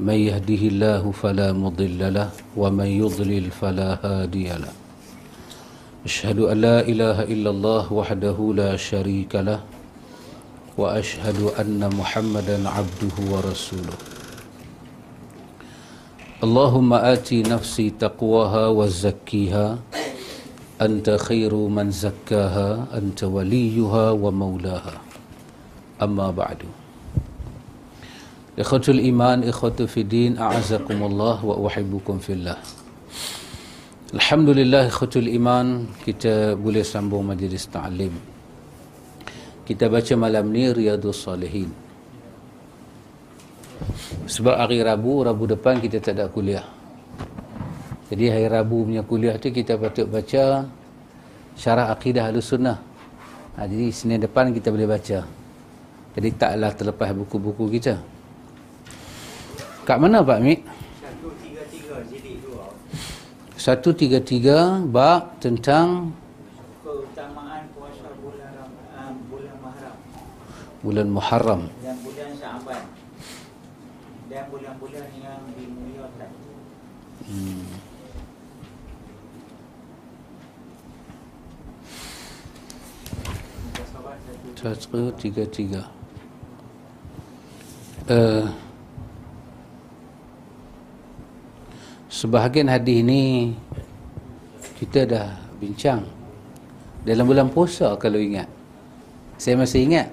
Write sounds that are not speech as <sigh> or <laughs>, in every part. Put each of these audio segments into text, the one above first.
من يهده الله فلا مضل له ومن يضلل فلا هادي له اشهد ان لا إله إلا الله وحده لا شريك له وأشهد أن محمدا عبده ورسوله اللهم ات نفسي تقواها وزكيها انت خير من زكاها انت وليها ومولاها أما بعد Ikhwatul iman, ikhwatul fidin, a'azakumullah wa uhibbukum fillah. Alhamdulillah ikhwatul iman, kita boleh sambung majlis ta'lim. Kita baca malam ni Riyadhus Salihin. Sebab hari Rabu, Rabu depan kita tak ada kuliah. Jadi hari Rabu punya kuliah tu kita patut baca syarah akidah al-sunnah. Ha, jadi Senin depan kita boleh baca. Jadi taklah terlepas buku-buku kita. Kat mana Pak Mik? 133 bab tentang keutamaan puasa bulan uh, bulan Muharram bulan Muharram dan bulan Syaban dan bulan-bulan yang dimuliakan. hmm. satu tiga tiga uh, sebahagian hadis ini kita dah bincang. Dalam bulan puasa kalau ingat. Saya masih ingat.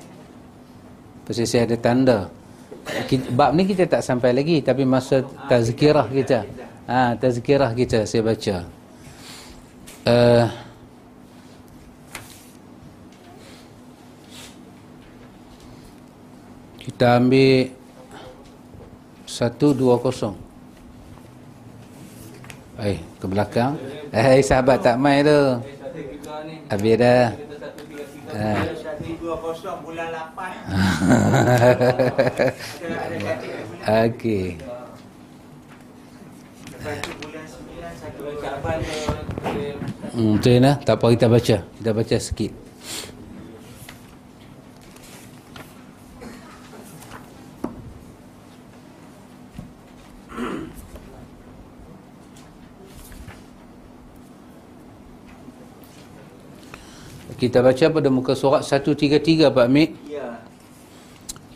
Pasal saya ada tanda. Bab ni kita tak sampai lagi tapi masa tazkirah kita. Ha, tazkirah kita saya baca. Uh, kita ambil satu dua kosong Eh, ke belakang. Eh, sahabat tak main tu. Habis dah. Lapan. <laughs> Okey. Tu. Hmm, betul nah. Tak apa kita baca. Kita baca sikit. Kita baca pada muka surat 133 Pak Mik. Ya.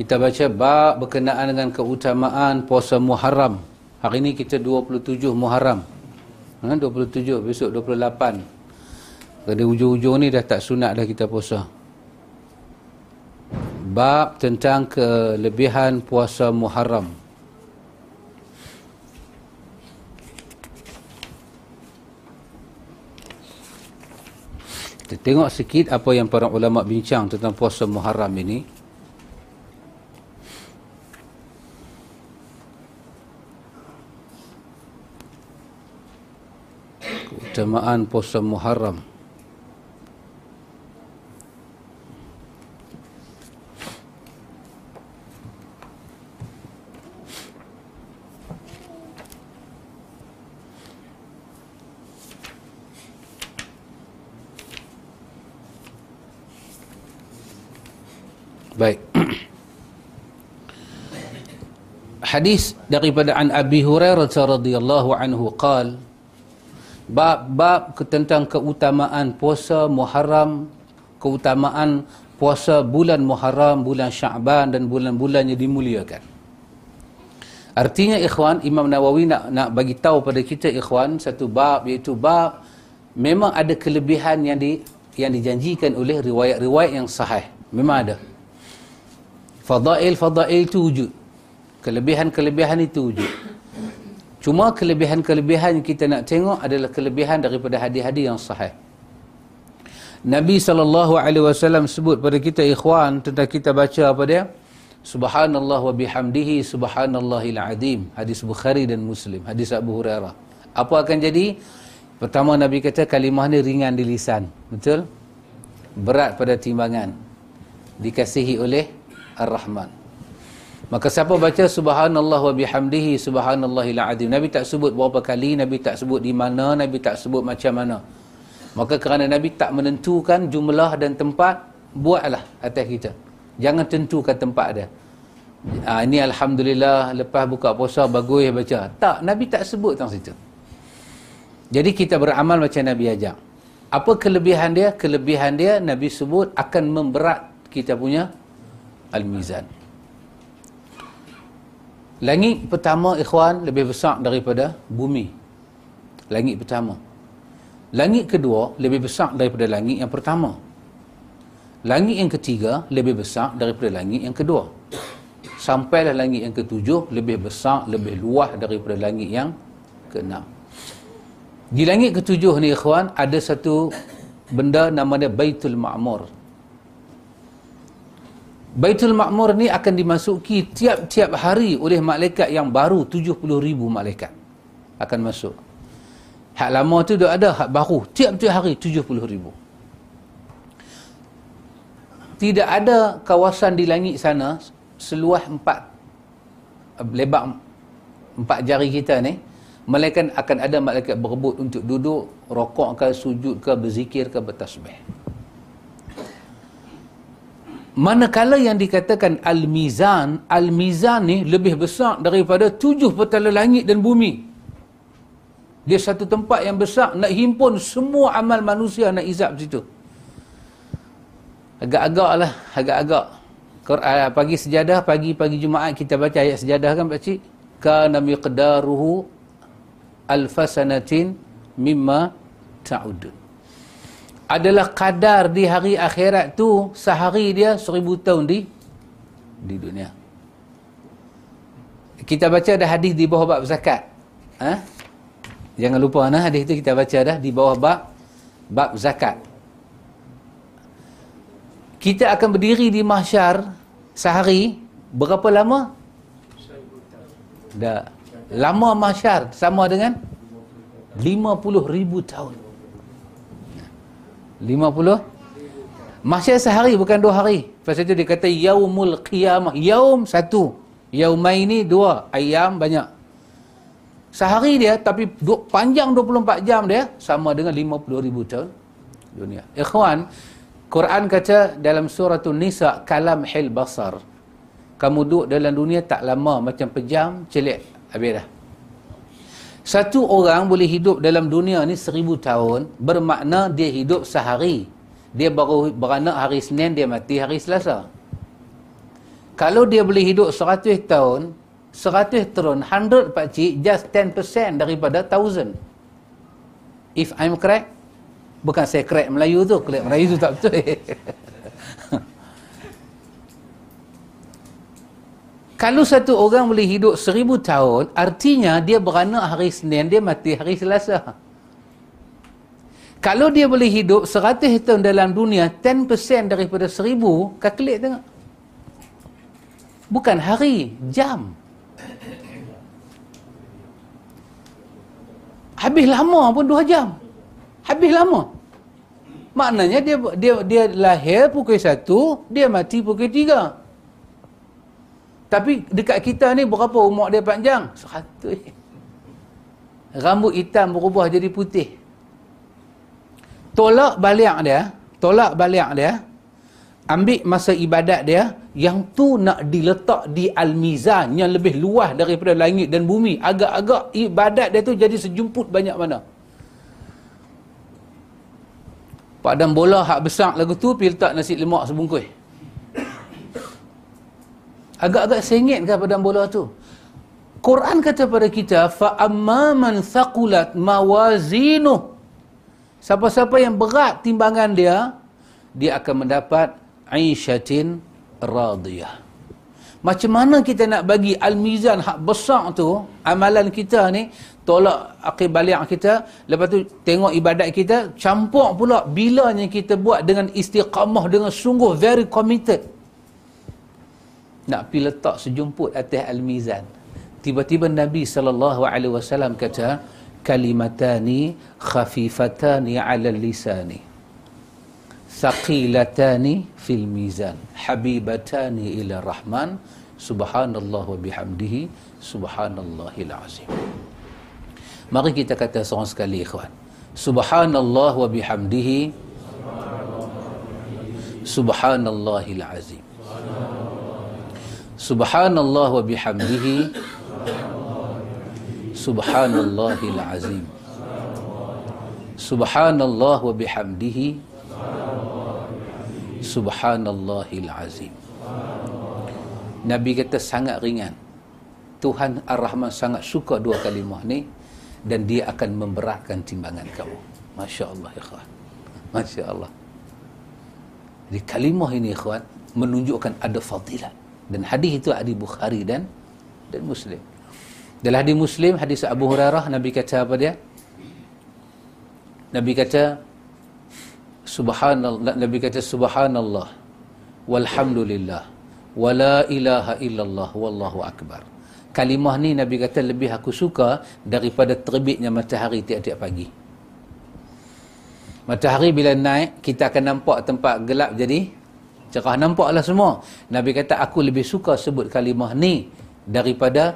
Kita baca bab berkenaan dengan keutamaan puasa Muharram. Hari ini kita 27 Muharram. Ha, 27, besok 28. Pada ujung-ujung ni dah tak sunat dah kita puasa. Bab tentang kelebihan puasa Muharram. Kita tengok sikit apa yang para ulama bincang tentang puasa Muharram ini. Keutamaan puasa Muharram. Baik. Hadis daripada an Abi Hurairah radhiyallahu anhu qal bab-bab tentang keutamaan puasa Muharram, keutamaan puasa bulan Muharram, bulan Syaban dan bulan-bulan yang dimuliakan. Artinya ikhwan Imam Nawawi nak nak bagi tahu pada kita ikhwan satu bab iaitu bab memang ada kelebihan yang di yang dijanjikan oleh riwayat-riwayat yang sahih. Memang ada. Fadail-fadail itu wujud. Kelebihan-kelebihan itu wujud. Cuma kelebihan-kelebihan yang kita nak tengok adalah kelebihan daripada hadis-hadis yang sahih. Nabi SAW sebut pada kita ikhwan tentang kita baca apa dia? Subhanallah wa bihamdihi subhanallahil azim. Hadis Bukhari dan Muslim. Hadis Abu Hurairah. Apa akan jadi? Pertama Nabi kata kalimah ni ringan di lisan. Betul? Berat pada timbangan. Dikasihi oleh Ar-Rahman. Maka siapa baca subhanallah wa bihamdihi subhanallahil azim. Nabi tak sebut berapa kali, Nabi tak sebut di mana, Nabi tak sebut macam mana. Maka kerana Nabi tak menentukan jumlah dan tempat, buatlah atas kita. Jangan tentukan tempat dia. Ha, ini Alhamdulillah, lepas buka puasa, bagus baca. Tak, Nabi tak sebut tentang situ. Jadi kita beramal macam Nabi ajak. Apa kelebihan dia? Kelebihan dia Nabi sebut akan memberat kita punya al-mizan. Langit pertama ikhwan lebih besar daripada bumi. Langit pertama. Langit kedua lebih besar daripada langit yang pertama. Langit yang ketiga lebih besar daripada langit yang kedua. Sampailah langit yang ketujuh lebih besar, lebih luas daripada langit yang keenam. Di langit ketujuh ni ikhwan ada satu benda namanya Baitul Ma'mur. Baitul Ma'mur ni akan dimasuki tiap-tiap hari oleh malaikat yang baru 70 ribu malaikat akan masuk. Hak lama tu dah ada, hak baru tiap-tiap hari 70 ribu. Tidak ada kawasan di langit sana seluas empat lebar empat jari kita ni Malaikat akan ada malaikat berebut untuk duduk, rokok ke, sujud ke, berzikir ke, bertasbih. Manakala yang dikatakan Al-Mizan, Al-Mizan ni lebih besar daripada tujuh petala langit dan bumi. Dia satu tempat yang besar, nak himpun semua amal manusia nak izab situ. Agak-agak lah, agak-agak. Pagi sejadah, pagi-pagi Jumaat kita baca ayat sejadah kan pakcik? Kana miqdaruhu alfasanatin mimma ta'udun adalah kadar di hari akhirat tu sehari dia seribu tahun di di dunia. Kita baca ada hadis di bawah bab zakat. Ha? jangan lupa nah hadis itu kita baca dah di bawah bab bab zakat. Kita akan berdiri di mahsyar sehari berapa lama? Dah. Lama mahsyar sama dengan 50 ribu tahun 50 mahsyar sehari bukan dua hari. Pasal itu dia kata yaumul qiyamah. Yaum satu. Yaumaini dua. Ayam banyak. Sehari dia tapi panjang 24 jam dia sama dengan 50 ribu tahun dunia. Ikhwan Quran kata dalam surah Nisa kalam hil basar. Kamu duduk dalam dunia tak lama macam pejam celik. Habis dah. Satu orang boleh hidup dalam dunia ni seribu tahun, bermakna dia hidup sehari. Dia baru beranak hari Senin, dia mati hari Selasa. Kalau dia boleh hidup seratus tahun, seratus tahun, hundred pakcik, just ten percent daripada thousand. If I'm correct, bukan saya correct Melayu tu, correct Melayu tu tak betul. <laughs> Kalau satu orang boleh hidup seribu tahun, artinya dia beranak hari Senin, dia mati hari Selasa. Kalau dia boleh hidup seratus tahun dalam dunia, 10% daripada seribu, kalkulit tengok. Bukan hari, jam. Habis lama pun dua jam. Habis lama. Maknanya dia dia dia lahir pukul satu, dia mati pukul tiga. Tapi dekat kita ni berapa umur dia panjang? Seratus. Rambut hitam berubah jadi putih. Tolak balik dia. Tolak balik dia. Ambil masa ibadat dia. Yang tu nak diletak di Al-Mizan. Yang lebih luas daripada langit dan bumi. Agak-agak ibadat dia tu jadi sejumput banyak mana. Padam bola hak besar lagu tu. Pergi letak nasi lemak sebungkus agak-agak sengit ke pada bola tu? Quran kata pada kita fa amman thaqulat mawazinu siapa-siapa yang berat timbangan dia dia akan mendapat aisyatin radiyah. Macam mana kita nak bagi al-mizan hak besar tu amalan kita ni tolak akhir balik kita lepas tu tengok ibadat kita campur pula bilanya kita buat dengan istiqamah dengan sungguh very committed nak pi letak sejumput atas al-mizan. Tiba-tiba Nabi sallallahu alaihi wasallam kata, kalimatani khafifatani 'ala lisani. Thaqilatani fil mizan. Habibatani ila rahman. Subhanallah wa bihamdihi. Subhanallahil azim. Mari kita kata seorang sekali ikhwan. Subhanallah wa bihamdihi. Subhanallahil azim subhanallah wa bihamdihi. Subhanallahil azim subhanallah wa bihamdihi. Subhanallahil azim Nabi kata sangat ringan. Tuhan Ar-Rahman sangat suka dua kalimah ni dan dia akan memberatkan timbangan kamu. Masya Allah ikhwan. Masya Allah jadi kalimah ini ikhwan menunjukkan ada fadilat dan hadis itu hadis Bukhari dan dan Muslim. Dalam hadis Muslim hadis Abu Hurairah Nabi kata apa dia? Nabi kata subhanallah Nabi kata subhanallah walhamdulillah wala ilaha illallah wallahu akbar. Kalimah ni Nabi kata lebih aku suka daripada terbitnya matahari tiap-tiap pagi. Matahari bila naik kita akan nampak tempat gelap jadi cerah nampaklah semua Nabi kata aku lebih suka sebut kalimah ni daripada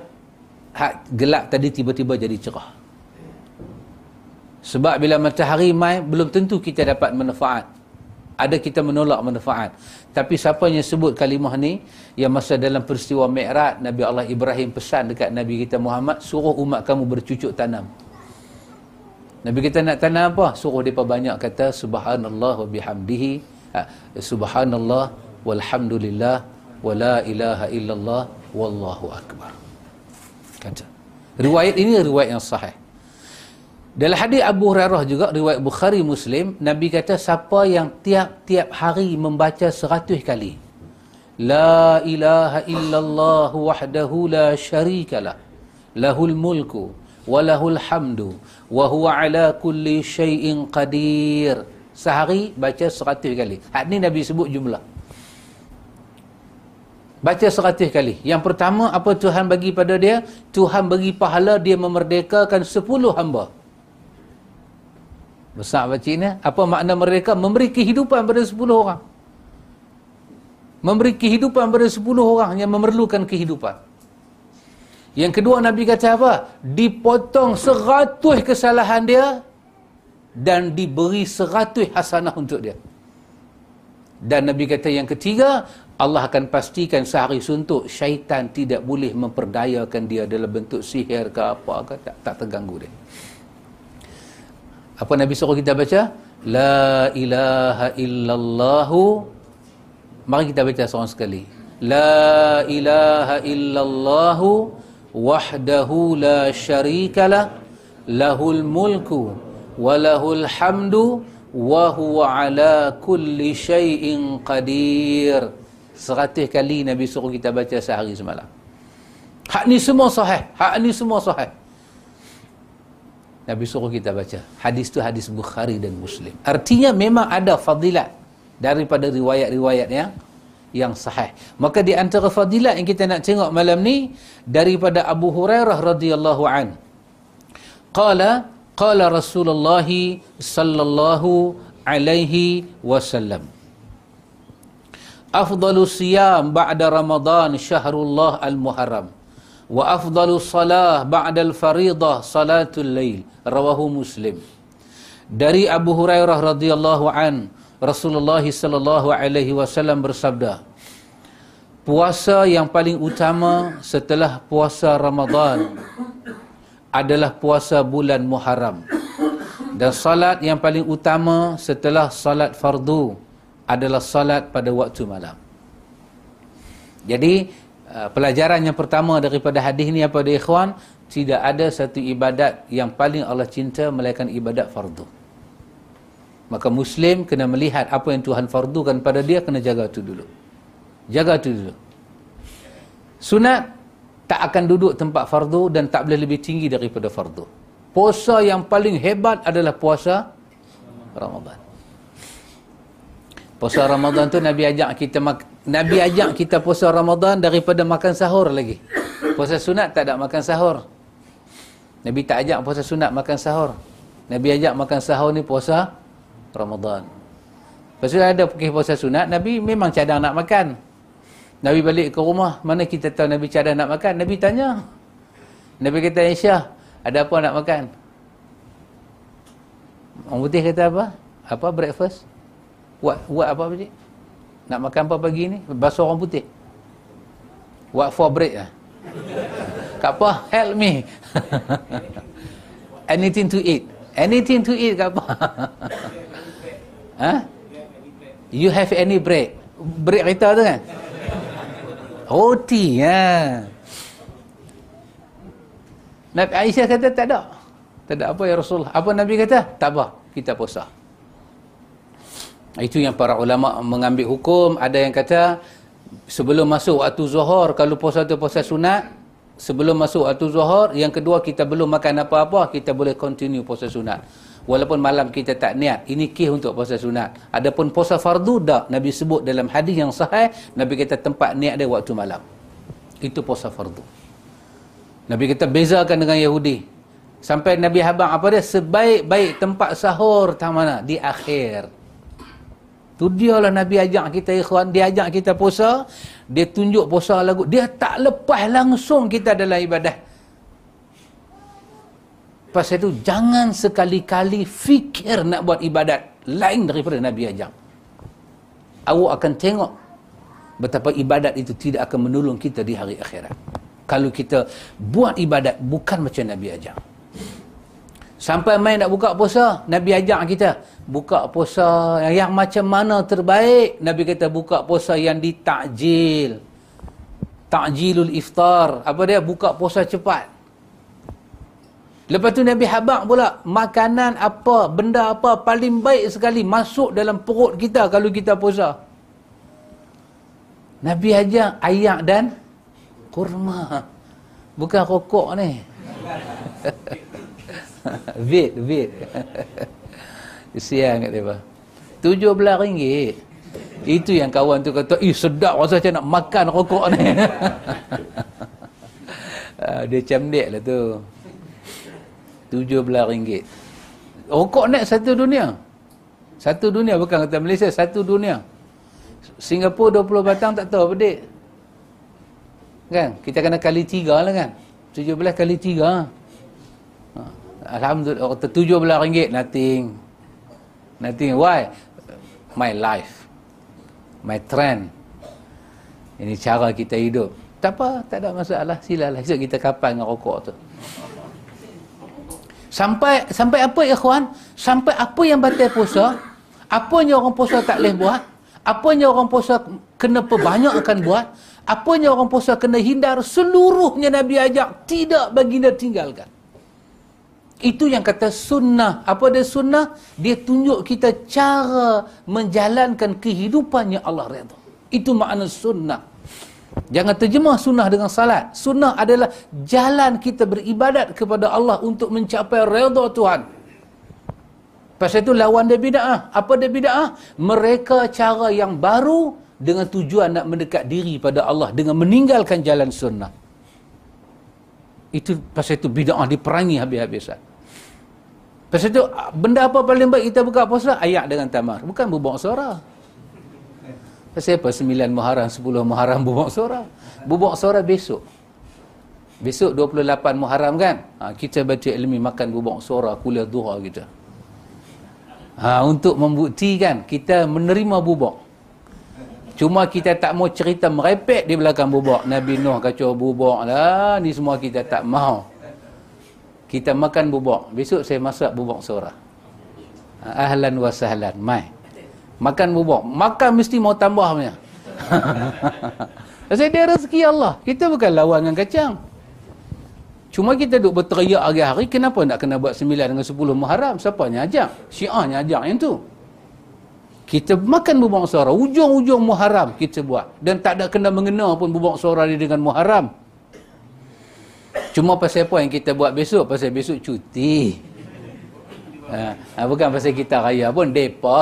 gelap tadi tiba-tiba jadi cerah sebab bila matahari mai belum tentu kita dapat manfaat. Ada kita menolak manfaat. Tapi siapa yang sebut kalimah ni yang masa dalam peristiwa Mi'raj Nabi Allah Ibrahim pesan dekat Nabi kita Muhammad suruh umat kamu bercucuk tanam. Nabi kita nak tanam apa? Suruh depa banyak kata subhanallah wa bihamdihi ha, subhanallah walhamdulillah wala ilaha illallah wallahu akbar. Kata. Riwayat ini riwayat yang sahih. Dalam hadis Abu Hurairah juga riwayat Bukhari Muslim, Nabi kata siapa yang tiap-tiap hari membaca seratus kali La ilaha illallah wahdahu la syarikalah lahul mulku wa lahul hamdu wa huwa ala kulli syai'in qadir. Sehari baca seratus kali. Hak ni Nabi sebut jumlah. Baca seratus kali. Yang pertama apa Tuhan bagi pada dia? Tuhan bagi pahala dia memerdekakan sepuluh hamba. Besar baca ini. Apa makna mereka? Memberi kehidupan pada 10 orang. Memberi kehidupan pada 10 orang yang memerlukan kehidupan. Yang kedua Nabi kata apa? Dipotong seratus kesalahan dia dan diberi seratus hasanah untuk dia. Dan Nabi kata yang ketiga, Allah akan pastikan sehari suntuk syaitan tidak boleh memperdayakan dia dalam bentuk sihir ke apa ke tak, tak terganggu dia. Apa Nabi suruh kita baca? La ilaha illallah. Mari kita baca seorang sekali. La ilaha illallah wahdahu la syarikalah lahul mulku wa lahul hamdu wa huwa ala kulli syai'in qadir. Seratus kali Nabi suruh kita baca sehari semalam. Hak ni semua sahih. Hak ni semua sahih. Nabi suruh kita baca. Hadis tu hadis Bukhari dan Muslim. Artinya memang ada fadilat daripada riwayat-riwayat yang yang sahih. Maka di antara fadilat yang kita nak tengok malam ni daripada Abu Hurairah radhiyallahu an. Qala qala Rasulullah sallallahu alaihi wasallam. Afdalu siyam ba'da Ramadan syahrullah al-Muharram. Wa afdalu salah ba'da al-faridah salatul lail. Rawahu muslim. Dari Abu Hurairah radhiyallahu an Rasulullah sallallahu alaihi wasallam bersabda puasa yang paling utama setelah puasa Ramadan adalah puasa bulan Muharram. Dan salat yang paling utama setelah salat fardu adalah salat pada waktu malam. Jadi Uh, pelajaran yang pertama daripada hadis ni apa dia ikhwan? Tidak ada satu ibadat yang paling Allah cinta melainkan ibadat fardu. Maka muslim kena melihat apa yang Tuhan fardukan pada dia kena jaga tu dulu. Jaga tu dulu. Sunat tak akan duduk tempat fardu dan tak boleh lebih tinggi daripada fardu puasa yang paling hebat adalah puasa Ramadan puasa Ramadan tu Nabi ajak kita Nabi ajak kita puasa Ramadan daripada makan sahur lagi. Puasa sunat tak ada makan sahur. Nabi tak ajak puasa sunat makan sahur. Nabi ajak makan sahur ni puasa Ramadan. Tu ada pergi puasa sunat, Nabi memang cadang nak makan. Nabi balik ke rumah, mana kita tahu Nabi cadang nak makan? Nabi tanya. Nabi kata, Aisyah, ada apa nak makan? Orang putih kata apa? Apa breakfast? What, what apa putih? Nak makan apa pagi ni? Bahasa orang putih. What for break lah? <laughs> Kak apa? Help me. <laughs> Anything to eat. Anything to eat kak apa? <laughs> huh? You have any break? Break kita tu kan? Roti ya. Nabi Aisyah kata tak ada. Tak ada apa ya Rasulullah. Apa Nabi kata? Tak apa. Kita puasa. Itu yang para ulama mengambil hukum. Ada yang kata sebelum masuk waktu zuhur kalau puasa tu puasa sunat sebelum masuk waktu zuhur yang kedua kita belum makan apa-apa kita boleh continue puasa sunat walaupun malam kita tak niat ini kih untuk puasa sunat. Adapun puasa fardu tak Nabi sebut dalam hadis yang sahih Nabi kata tempat niat dia waktu malam. Itu puasa fardu. Nabi kata bezakan dengan Yahudi. Sampai Nabi habang apa dia? Sebaik-baik tempat sahur tak mana? Di akhir. Tu dia lah Nabi ajak kita ikhwan, dia ajak kita puasa, dia tunjuk puasa lagu, dia tak lepas langsung kita dalam ibadah. Pasal itu jangan sekali-kali fikir nak buat ibadat lain daripada Nabi ajak. Awak akan tengok betapa ibadat itu tidak akan menolong kita di hari akhirat. Kalau kita buat ibadat bukan macam Nabi ajak. Sampai main nak buka puasa, Nabi ajak kita buka puasa yang, yang macam mana terbaik? Nabi kata buka puasa yang ditakjil. Takjilul iftar. Apa dia? Buka puasa cepat. Lepas tu Nabi habak pula, makanan apa, benda apa paling baik sekali masuk dalam perut kita kalau kita puasa. Nabi ajak ayak dan kurma. Bukan rokok ni. <laughs> Vid, vid. <laughs> Kesian kat dia. Tujuh belah ringgit. Itu yang kawan tu kata, ih sedap rasa macam nak makan rokok ni. <laughs> Ah, dia cemdek lah tu. Tujuh belah ringgit. Rokok naik satu dunia. Satu dunia bukan kata Malaysia, satu dunia. Singapura 20 batang tak tahu apa dek. Kan? Kita kena kali tiga lah kan? Tujuh belah kali tiga. Alhamdulillah kata tujuh belah ringgit nothing nothing why my life my trend ini cara kita hidup tak apa tak ada masalah silalah esok kita kapan dengan rokok tu sampai sampai apa ikhwan sampai apa yang batal puasa apa yang orang puasa tak boleh buat apa yang orang puasa kena perbanyak akan buat apa yang orang puasa kena hindar seluruhnya Nabi ajak tidak baginda tinggalkan itu yang kata sunnah. Apa dia sunnah? Dia tunjuk kita cara menjalankan kehidupan yang Allah redha. Itu makna sunnah. Jangan terjemah sunnah dengan salat. Sunnah adalah jalan kita beribadat kepada Allah untuk mencapai redha Tuhan. Pasal itu lawan dia bida'ah. Apa dia bida'ah? Mereka cara yang baru dengan tujuan nak mendekat diri pada Allah dengan meninggalkan jalan sunnah. Itu pasal itu bida'ah diperangi habis-habisan. Pasal itu, benda apa paling baik kita buka puasa? Ayak dengan tamar. Bukan bubuk suara. Pasal apa? Sembilan Muharram, sepuluh Muharram bubuk suara. Bubuk suara besok. Besok 28 Muharram kan? Ha, kita baca ilmi makan bubuk suara kuliah duha kita. Ha, untuk membuktikan kita menerima bubuk. Cuma kita tak mau cerita merepek di belakang bubuk. Nabi Nuh kacau bubuk lah. Ni semua kita tak mau kita makan bubuk. Besok saya masak bubuk sorah. Ahlan wa sahlan. Mai. Makan bubuk. Makan mesti mau tambah punya. <laughs> Saya dia rezeki Allah. Kita bukan lawan dengan kacang. Cuma kita duduk berteriak hari-hari, kenapa nak kena buat sembilan dengan sepuluh Muharram? Siapa yang ajak? Syiah ajak yang tu. Kita makan bubuk suara, ujung-ujung Muharram kita buat. Dan tak ada kena mengena pun bubuk suara ni dengan Muharram. Cuma pasal apa yang kita buat besok? Pasal besok cuti. Ha, ha bukan pasal kita raya pun, depa.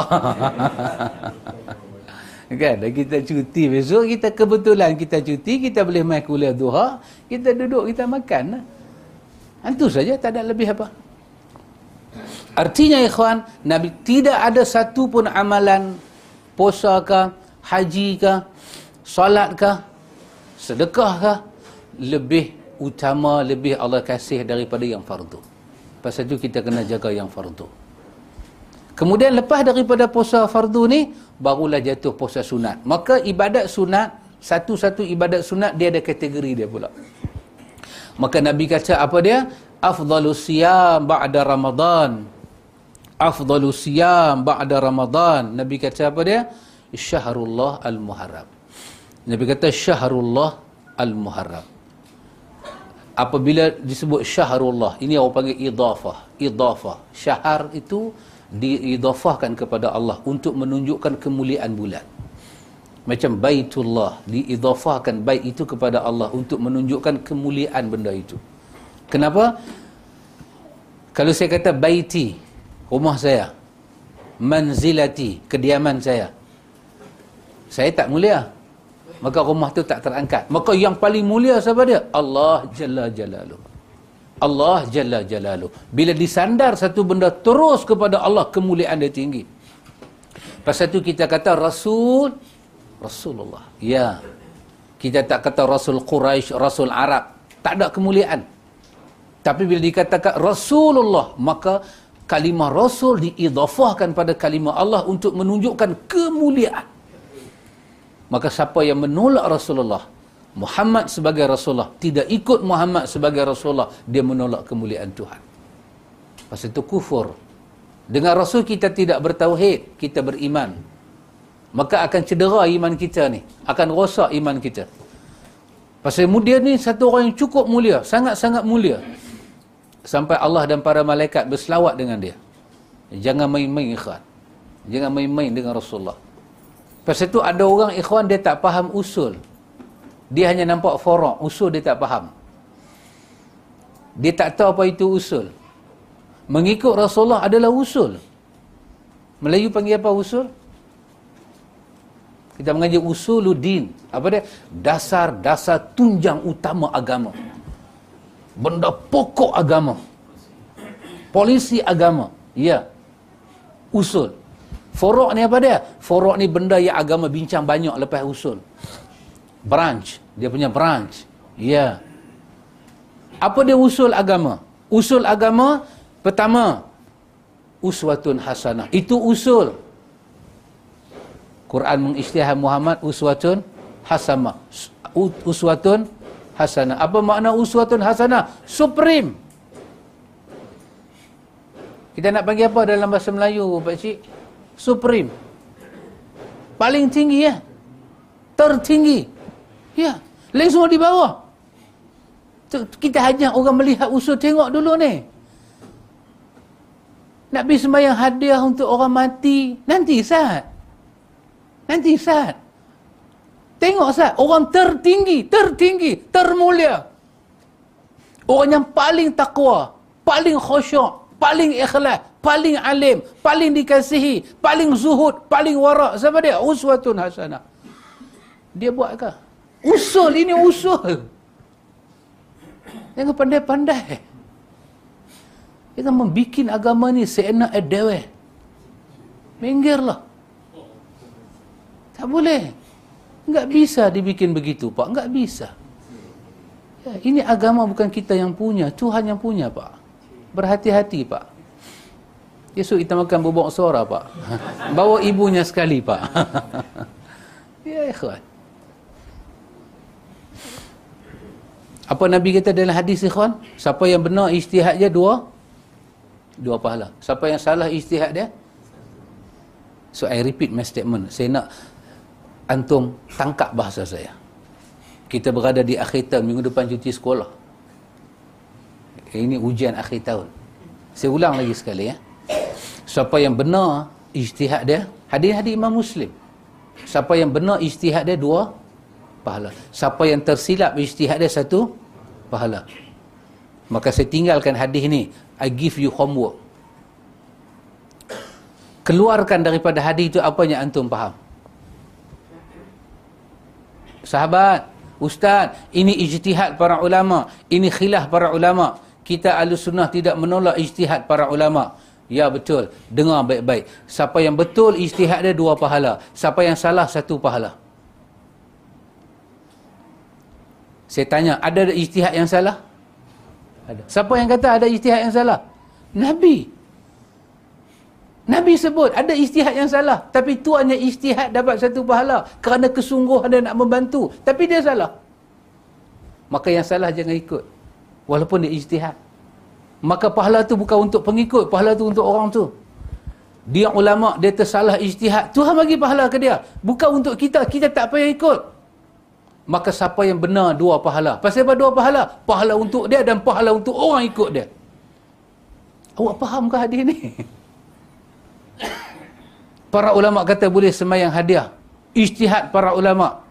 <laughs> kan? Dan kita cuti besok, kita kebetulan kita cuti, kita boleh main kuliah duha, kita duduk, kita makan. Lah. Ha, Itu saja tak ada lebih apa. Artinya ikhwan, Nabi tidak ada satu pun amalan puasa ke, haji ke, solat ke, sedekah ke lebih utama, lebih Allah kasih daripada yang fardu. Pasal itu kita kena jaga yang fardu. Kemudian lepas daripada puasa fardu ni, barulah jatuh puasa sunat. Maka ibadat sunat, satu-satu ibadat sunat dia ada kategori dia pula. Maka Nabi kata apa dia? Afdalu siyam ba'da Ramadan. Afdalu siyam ba'da Ramadan. Nabi kata apa dia? Syahrullah al-Muharram. Nabi kata Syahrullah al-Muharram. Apabila disebut Syahrullah, ini orang panggil idafah. Idafah. Syahr itu diidafahkan kepada Allah untuk menunjukkan kemuliaan bulan macam baitullah diidafahkan bait itu kepada Allah untuk menunjukkan kemuliaan benda itu kenapa kalau saya kata baiti rumah saya manzilati kediaman saya saya tak mulia maka rumah tu tak terangkat maka yang paling mulia siapa dia Allah jalla jalaluh Allah Jalla Jalaluh. Bila disandar satu benda terus kepada Allah, kemuliaan dia tinggi. Pasal itu kita kata Rasul, Rasulullah. Ya. Kita tak kata Rasul Quraisy, Rasul Arab. Tak ada kemuliaan. Tapi bila dikatakan Rasulullah, maka kalimah Rasul diidafahkan pada kalimah Allah untuk menunjukkan kemuliaan. Maka siapa yang menolak Rasulullah, Muhammad sebagai Rasulullah tidak ikut Muhammad sebagai Rasulullah dia menolak kemuliaan Tuhan. Pasal itu kufur. Dengan Rasul kita tidak bertauhid kita beriman. Maka akan cedera iman kita ni akan rosak iman kita. Pasal dia ni satu orang yang cukup mulia sangat-sangat mulia. Sampai Allah dan para malaikat berselawat dengan dia. Jangan main-main ikhwan. Jangan main-main dengan Rasulullah pasal itu ada orang ikhwan dia tak faham usul dia hanya nampak forok, usul dia tak faham. Dia tak tahu apa itu usul. Mengikut Rasulullah adalah usul. Melayu panggil apa usul? Kita mengajar usuluddin. Apa dia? Dasar-dasar tunjang utama agama. Benda pokok agama. Polisi agama. Ya. Usul. Forok ni apa dia? Forok ni benda yang agama bincang banyak lepas usul. Branch. Dia punya branch. Ya. Yeah. apa dia usul agama? Usul agama pertama uswatun hasanah. Itu usul. Quran mengisytihar Muhammad uswatun hasanah. Uswatun hasanah. Apa makna uswatun hasanah? Supreme. Kita nak panggil apa dalam bahasa Melayu Pak Cik supreme paling tinggi ya tertinggi Ya, lain semua di bawah. Kita hanya orang melihat usul tengok dulu ni. Pergi sembahyang hadiah untuk orang mati. Nanti saat. Nanti saat. Tengok saat. Orang tertinggi, tertinggi, termulia. Orang yang paling takwa, paling khusyuk, paling ikhlas, paling alim, paling dikasihi, paling zuhud, paling warak. Siapa dia? Uswatun hasanah. Dia buat ke? Usul ini usul. Jangan pandai-pandai. Jangan membuat agama ni seenak edewe. Minggirlah. Tak boleh. Enggak bisa dibikin begitu, Pak. Enggak bisa. Ya, ini agama bukan kita yang punya. Tuhan yang punya, Pak. Berhati-hati, Pak. Esok kita makan bubuk suara, Pak. <laughs> Bawa ibunya sekali, Pak. <laughs> ya, ikhwan. Apa Nabi kata dalam hadis ikhwan? Siapa yang benar ijtihad dia dua dua pahala. Siapa yang salah ijtihad dia? So I repeat my statement. Saya nak antum tangkap bahasa saya. Kita berada di akhir tahun minggu depan cuti sekolah. Ini ujian akhir tahun. Saya ulang lagi sekali ya. Siapa yang benar ijtihad dia? Hadis-hadis Imam Muslim. Siapa yang benar ijtihad dia dua pahala. Siapa yang tersilap ijtihad dia satu pahala. Maka saya tinggalkan hadis ni. I give you homework. Keluarkan daripada hadis itu apa yang antum faham. Sahabat, ustaz, ini ijtihad para ulama, ini khilaf para ulama. kita ahli sunnah tidak menolak ijtihad para ulama. Ya betul. Dengar baik-baik. Siapa yang betul ijtihad dia dua pahala. Siapa yang salah satu pahala. Saya tanya, ada ijtihad yang salah? Ada. Siapa yang kata ada ijtihad yang salah? Nabi. Nabi sebut ada ijtihad yang salah. Tapi tuannya ijtihad dapat satu pahala. Kerana kesungguhan dia nak membantu. Tapi dia salah. Maka yang salah jangan ikut walaupun dia ijtihad maka pahala tu bukan untuk pengikut pahala tu untuk orang tu. Dia ulama dia tersalah ijtihad. Tuhan bagi pahala ke dia? Bukan untuk kita. Kita tak payah ikut. Maka siapa yang benar dua pahala. Pasal apa dua pahala? Pahala untuk dia dan pahala untuk orang ikut dia. Awak faham ke hadis ni? <coughs> Para ulama kata boleh semayang hadiah. Ijtihad para ulama.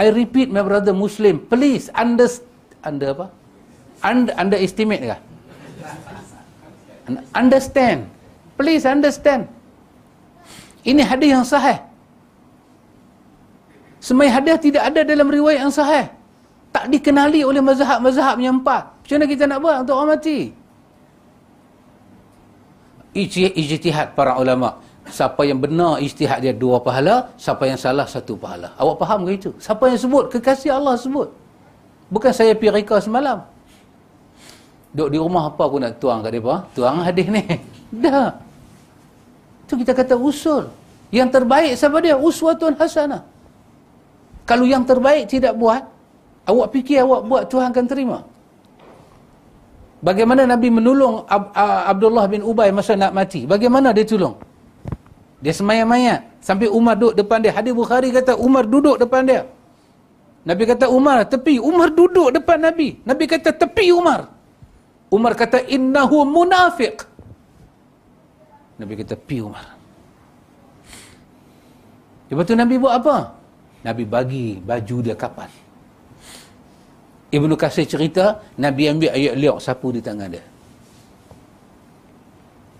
I repeat my brother Muslim please understand under apa? Under, underestimate kah? Understand. Please understand. Ini hadis yang sahih. Semai hadis tidak ada dalam riwayat yang sahih. Tak dikenali oleh mazhab-mazhab yang empat. Macam mana kita nak buat untuk orang mati? Ijtihad para ulama. Siapa yang benar ijtihad dia dua pahala, siapa yang salah satu pahala. Awak faham ke itu? Siapa yang sebut? Kekasih Allah sebut. Bukan saya pergi reka semalam. Duduk di rumah apa aku nak tuang kat mereka? Tuang hadis ni. <laughs> Dah. Itu kita kata usul. Yang terbaik siapa dia? Uswatun hasanah. Kalau yang terbaik tidak buat, awak fikir awak buat Tuhan akan terima. Bagaimana Nabi menolong Ab Abdullah bin Ubay masa nak mati? Bagaimana dia tolong? Dia semayang-mayat. Sampai Umar duduk depan dia. Hadis Bukhari kata Umar duduk depan dia. Nabi kata Umar tepi. Umar duduk depan Nabi. Nabi kata tepi Umar. Umar kata innahu munafiq. Nabi kata pi Umar. Lepas tu Nabi buat apa? Nabi bagi baju dia kapan. Ibnu Kasir cerita, Nabi ambil ayat liok sapu di tangan dia.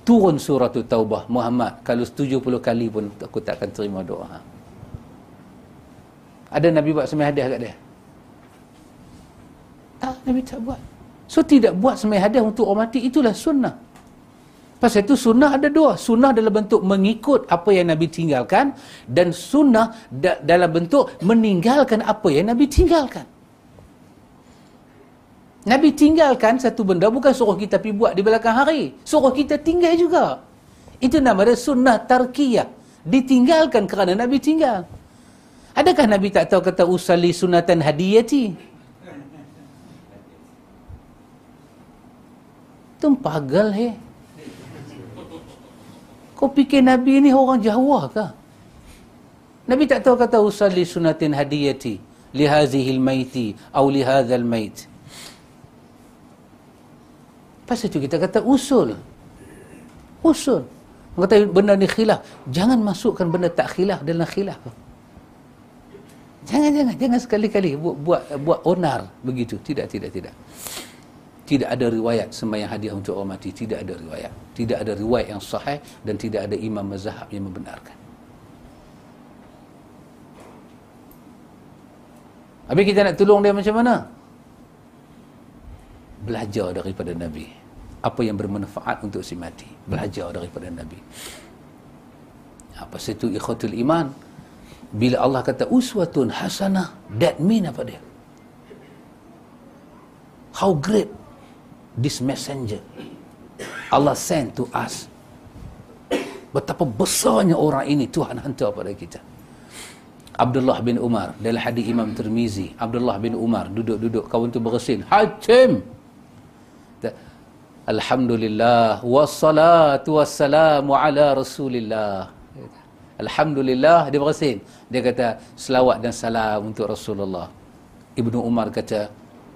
Turun surah tu taubah Muhammad. Kalau 70 kali pun aku tak akan terima doa. Ada Nabi buat semai hadiah kat dia? Tak, Nabi tak buat. So tidak buat semai hadiah untuk orang mati itulah sunnah. Pasal itu sunnah ada dua. Sunnah dalam bentuk mengikut apa yang Nabi tinggalkan dan sunnah da dalam bentuk meninggalkan apa yang Nabi tinggalkan. Nabi tinggalkan satu benda bukan suruh kita pergi buat di belakang hari. Suruh kita tinggal juga. Itu nama dia sunnah tarkiyah. Ditinggalkan kerana Nabi tinggal. Adakah Nabi tak tahu kata usali sunatan hadiyati? Itu pagal he. Kau fikir Nabi ni orang Jawa ke? Nabi tak tahu kata usalli sunatin hadiyati li hazihi al-maiti atau li hadha al-mait. Pasal itu kita kata usul. Usul. Kata benda ni khilaf. Jangan masukkan benda tak khilaf dalam khilaf. Jangan jangan jangan sekali-kali buat buat buat onar begitu. Tidak tidak tidak tidak ada riwayat sembahyang hadiah untuk orang mati. Tidak ada riwayat. Tidak ada riwayat yang sahih dan tidak ada imam mazhab yang membenarkan. Habis kita nak tolong dia macam mana? Belajar daripada Nabi. Apa yang bermanfaat untuk si mati? Belajar daripada Nabi. Apa itu ikhwatul iman? Bila Allah kata uswatun hasanah that mean apa dia? How great this messenger. Allah send to us. Betapa besarnya orang ini Tuhan hantar pada kita. Abdullah bin Umar dalam hadis Imam Tirmizi Abdullah bin Umar duduk-duduk kawan tu bersin Hatim Alhamdulillah wassalatu wassalamu ala Rasulillah. Alhamdulillah dia bersin. Dia kata selawat dan salam untuk Rasulullah. Ibnu Umar kata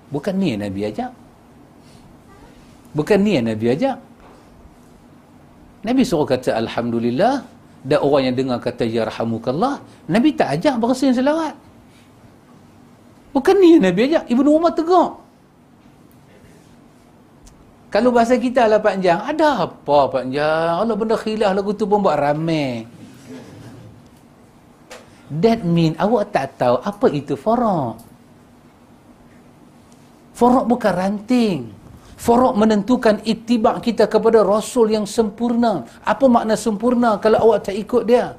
bukan ni Nabi ajak Bukan ni yang Nabi ajak. Nabi suruh kata Alhamdulillah. Dan orang yang dengar kata Ya Rahmukallah. Nabi tak ajak bersin selawat. Bukan ni yang Nabi ajak. Ibnu Umar tegak. Kalau bahasa kita lah Pak Anjang. Ada apa Pak Anjang? Allah benda khilaf lagu tu pun buat ramai. That mean awak tak tahu apa itu forok. Forok bukan ranting. Forok menentukan itibak kita kepada Rasul yang sempurna. Apa makna sempurna kalau awak tak ikut dia?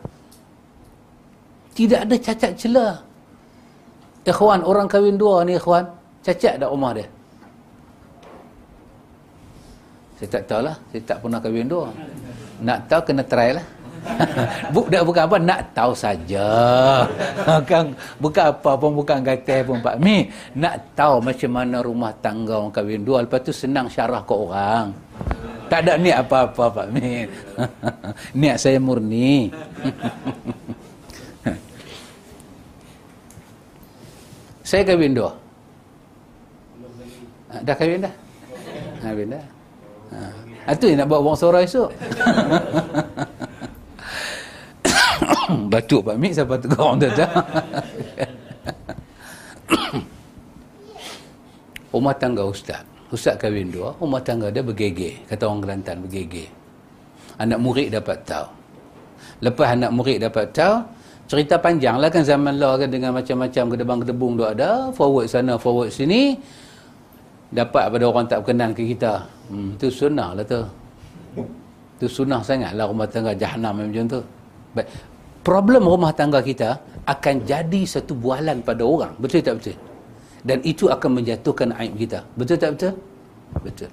Tidak ada cacat celah. Ikhwan, orang kahwin dua ni ikhwan, cacat tak rumah dia? Saya tak tahu lah. Saya tak pernah kahwin dua. Nak tahu kena try lah. <laughs> bukan apa? Nak tahu saja. <laughs> Bukan bukan apa pun bukan kata pun Pak. Mi nak tahu macam mana rumah tangga orang kahwin. Dua lepas tu senang syarah ke orang. Tak ada niat apa-apa Pak Mi. <laughs> Niat saya murni. Saya kahwin dua. Ah, dah kahwin dah? Kahwin dah. Ha. itu yang nak bawa buang suara esok batuk Pak Mik siapa tegur orang tu rumah tangga ustaz. Ustaz kahwin dua rumah tangga dia bergege. Kata orang Kelantan bergege. Anak murid dapat tahu. Lepas anak murid dapat tahu cerita panjang lah kan zaman law kan dengan macam-macam gedebang-gedebung tu ada. Forward sana forward sini. Dapat pada orang tak berkenan ke kita. Hmm, tu sunnah lah tu. Tu sunnah sangat lah rumah tangga jahannam macam tu problem rumah tangga kita akan jadi satu bualan pada orang. Betul tak betul? Dan itu akan menjatuhkan aib kita. Betul tak betul? Betul.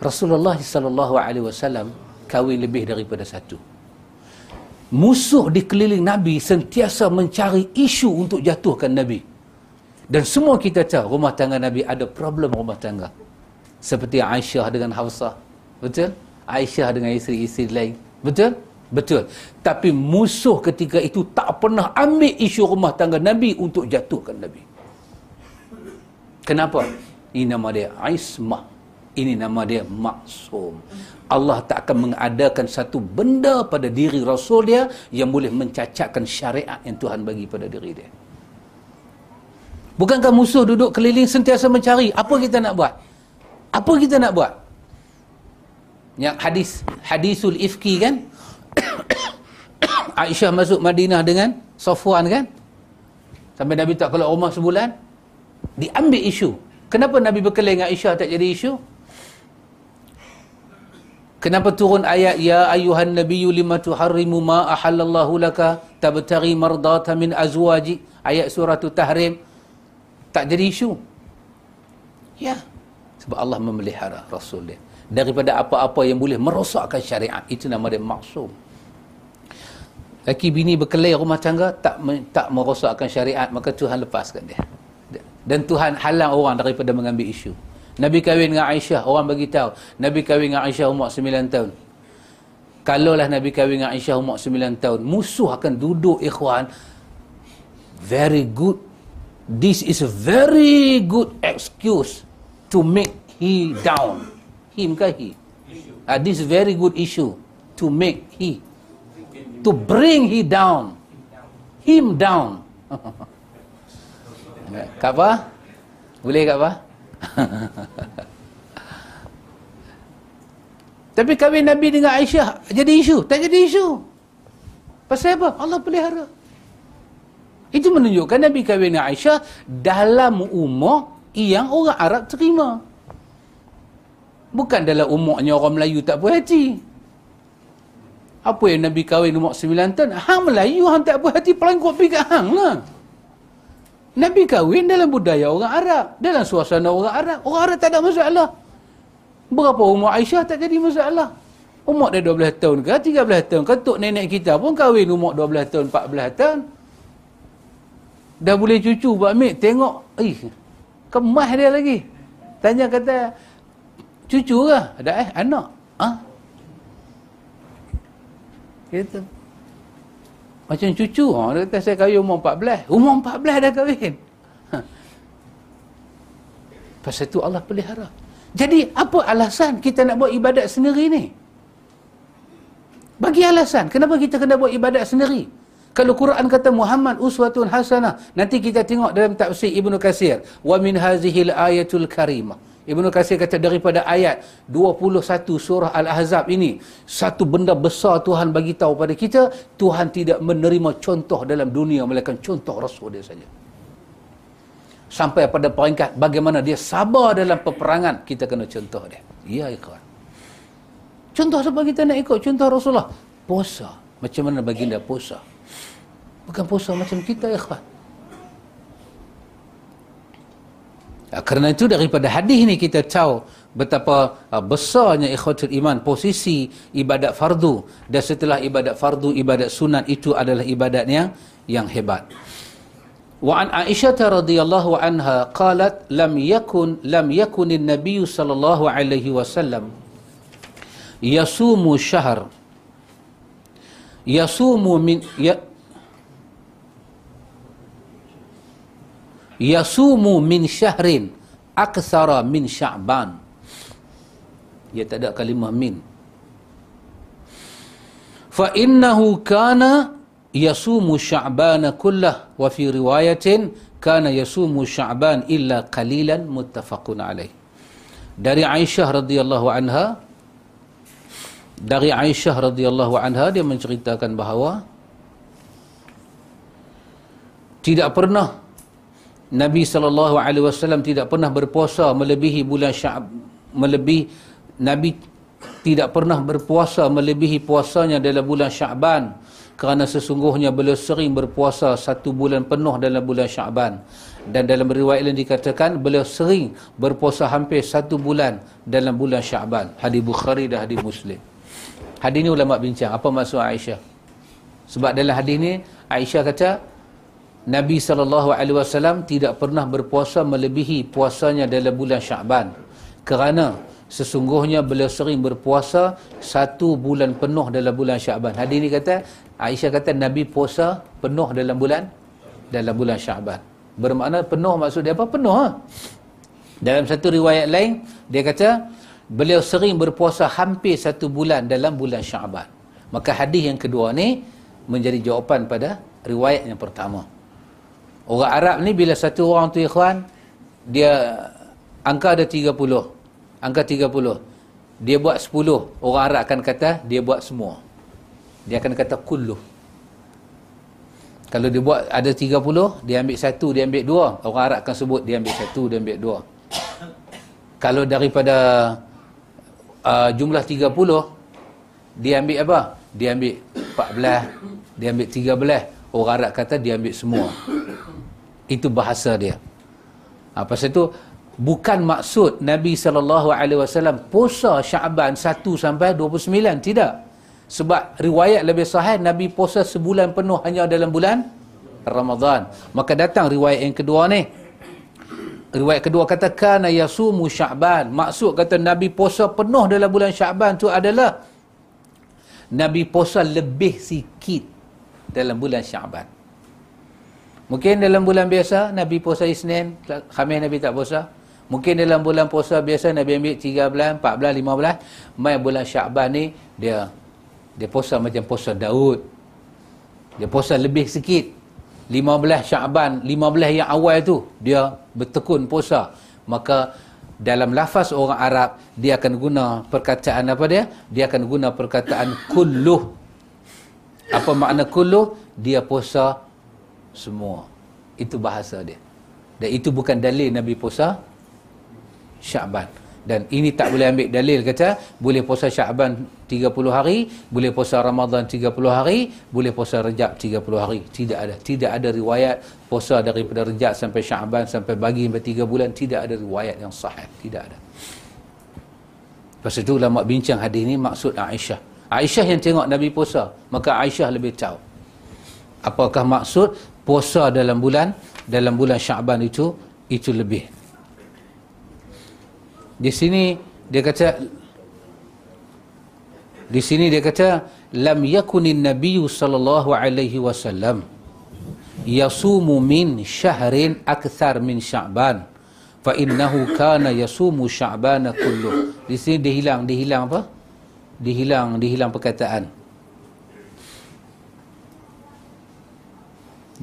Rasulullah sallallahu alaihi wasallam kahwin lebih daripada satu. Musuh di keliling nabi sentiasa mencari isu untuk jatuhkan nabi. Dan semua kita tahu rumah tangga nabi ada problem rumah tangga. Seperti Aisyah dengan Hafsah. Betul? Aisyah dengan isteri-isteri lain. Betul Betul. Tapi musuh ketika itu tak pernah ambil isu rumah tangga Nabi untuk jatuhkan Nabi. Kenapa? Ini nama dia Ismah. Ini nama dia Maksum. Allah tak akan mengadakan satu benda pada diri Rasul dia yang boleh mencacatkan syariat yang Tuhan bagi pada diri dia. Bukankah musuh duduk keliling sentiasa mencari apa kita nak buat? Apa kita nak buat? Yang hadis hadisul ifki kan? <coughs> Aisyah masuk Madinah dengan Safwan kan? Sampai Nabi tak keluar rumah sebulan diambil isu. Kenapa Nabi berkelahi dengan Aisyah tak jadi isu? Kenapa turun ayat ya ayuhan nabiyyu lima tuharrimu ma ahallallahu laka tabtaghi mardata min azwaji? Ayat surah tahrim. Tak jadi isu. Ya. Sebab Allah memelihara rasul dia. Daripada apa-apa yang boleh merosakkan syariat itu nama dia maksum laki bini berkelahi rumah tangga tak tak merosakkan syariat maka Tuhan lepaskan dia. Dan Tuhan halang orang daripada mengambil isu. Nabi kahwin dengan Aisyah orang bagi tahu Nabi kahwin dengan Aisyah umur 9 tahun. Kalaulah Nabi kahwin dengan Aisyah umur 9 tahun musuh akan duduk ikhwan. Very good. This is a very good excuse to make he down. Him ke he? Uh, this very good issue to make he to bring he down. Him down. <laughs> Kapa boleh kapa <laughs> tapi kahwin Nabi dengan Aisyah jadi isu. Tak jadi isu. Pasal apa? Allah pelihara. Itu menunjukkan Nabi kahwin dengan Aisyah dalam umur yang orang Arab terima. Bukan dalam umurnya orang Melayu tak puas hati apa yang Nabi kahwin umur 9 tahun? Hang Melayu, hang tak berhati pelangkut pergi kat hang lah. Nabi kahwin dalam budaya orang Arab. Dalam suasana orang Arab. Orang Arab tak ada masalah. Berapa umur Aisyah tak jadi masalah. Umur dia 12 tahun ke, 13 tahun. Ketuk nenek kita pun kahwin umur 12 tahun, 14 tahun. Dah boleh cucu, Pak Amir. Tengok, eh, kemas dia lagi. Tanya kata, cucu ke? Ada eh, anak. Ha? Kata. Macam cucu. Ha, dia kata saya kahwin umur 14. Umur 14 dah kahwin. Ha. Pasal itu Allah pelihara. Jadi apa alasan kita nak buat ibadat sendiri ni? Bagi alasan. Kenapa kita kena buat ibadat sendiri? Kalau Quran kata Muhammad uswatun hasanah. Nanti kita tengok dalam tafsir Ibnu Kasir. Wa min hazihil ayatul karimah. Ibnu Kasir kata daripada ayat 21 surah Al-Ahzab ini satu benda besar Tuhan bagi tahu pada kita Tuhan tidak menerima contoh dalam dunia melainkan contoh rasul dia saja. sampai pada peringkat bagaimana dia sabar dalam peperangan kita kena contoh dia. Ya ikhwan. Contoh sebab kita nak ikut? Contoh Rasulullah. Puasa. Macam mana baginda puasa? Bukan puasa macam kita ikhwan ya, Ya, kerana itu daripada hadis ini kita tahu betapa uh, besarnya ikhwatul iman posisi ibadat fardu dan setelah ibadat fardu ibadat sunat itu adalah ibadat yang yang hebat. Wa an Aisyah radhiyallahu anha qalat lam yakun lam yakun an-nabiy sallallahu alaihi wasallam yasumu syahr yasumu min ya, yasumu min syahrin aksara min sya'ban. Dia tak ada kalimah min. Fa innahu kana yasumu sya'bana kullah. Wa fi riwayatin kana yasumu sya'ban illa qalilan muttafaqun alaih. Dari Aisyah radhiyallahu anha dari Aisyah radhiyallahu anha dia menceritakan bahawa tidak pernah Nabi sallallahu alaihi wasallam tidak pernah berpuasa melebihi bulan Sya'b melebihi Nabi tidak pernah berpuasa melebihi puasanya dalam bulan Sya'ban kerana sesungguhnya beliau sering berpuasa satu bulan penuh dalam bulan Syaban. Dan dalam riwayat lain dikatakan beliau sering berpuasa hampir satu bulan dalam bulan Syaban. Hadis Bukhari dan hadis Muslim. Hadis ini ulama bincang. Apa maksud Aisyah? Sebab dalam hadis ini Aisyah kata Nabi SAW tidak pernah berpuasa melebihi puasanya dalam bulan Syaban kerana sesungguhnya beliau sering berpuasa satu bulan penuh dalam bulan Syaban. Hadis ini kata Aisyah kata Nabi puasa penuh dalam bulan dalam bulan Syaban. Bermakna penuh maksud dia apa? Penuh ha? Dalam satu riwayat lain dia kata beliau sering berpuasa hampir satu bulan dalam bulan Syaban. Maka hadis yang kedua ni menjadi jawapan pada riwayat yang pertama. Orang Arab ni bila satu orang tu ikhwan dia angka ada 30. Angka 30. Dia buat 10, orang Arab akan kata dia buat semua. Dia akan kata kullu kalau dia buat ada 30 dia ambil satu dia ambil dua. Orang Arab akan sebut dia ambil satu dia ambil dua. Kalau daripada uh, jumlah 30 dia ambil apa? Dia ambil 14 dia ambil 13 orang Arab kata dia ambil semua itu bahasa dia ha, pasal itu bukan maksud Nabi SAW puasa Syaban 1 sampai 29 tidak sebab riwayat lebih sahih Nabi puasa sebulan penuh hanya dalam bulan Ramadhan. Maka datang riwayat yang kedua ni. Riwayat kedua kata kana yasumu Sya'ban. Maksud kata Nabi puasa penuh dalam bulan Sya'ban tu adalah Nabi puasa lebih sikit dalam bulan Sya'ban. Mungkin dalam bulan biasa Nabi puasa Isnin, Khamis Nabi tak puasa. Mungkin dalam bulan puasa biasa Nabi ambil 3 bulan, 4 bulan, 5 bulan. Mai bulan Sya'ban ni dia dia puasa macam puasa Daud. Dia puasa lebih sikit. 15 Syaban 15 yang awal tu dia bertekun puasa. Maka dalam lafaz orang Arab dia akan guna perkataan apa dia? Dia akan guna perkataan kulluh. Apa makna kulluh? Dia puasa semua. Itu bahasa dia. Dan itu bukan dalil Nabi puasa Syaban dan ini tak boleh ambil dalil kata boleh puasa Syaban 30 hari boleh puasa Ramadan 30 hari boleh puasa Rejab 30 hari. Tidak ada. Tidak ada riwayat puasa daripada Rejab sampai Syaban sampai bagi sampai 3 bulan. Tidak ada riwayat yang sahih. Tidak ada. Pasal itu ulama bincang hadis ini maksud Aisyah. Aisyah yang tengok Nabi puasa maka Aisyah lebih tahu. Apakah maksud puasa dalam bulan dalam bulan Syaban itu itu lebih. Di sini dia kata di sini dia kata lam yakunin nabiyyu sallallahu alaihi wasallam yasumu min syahrin akthar min sya'ban fa innahu kana yasumu sya'bana kullu. Di sini dia hilang dia hilang apa? Dihilang dihilang perkataan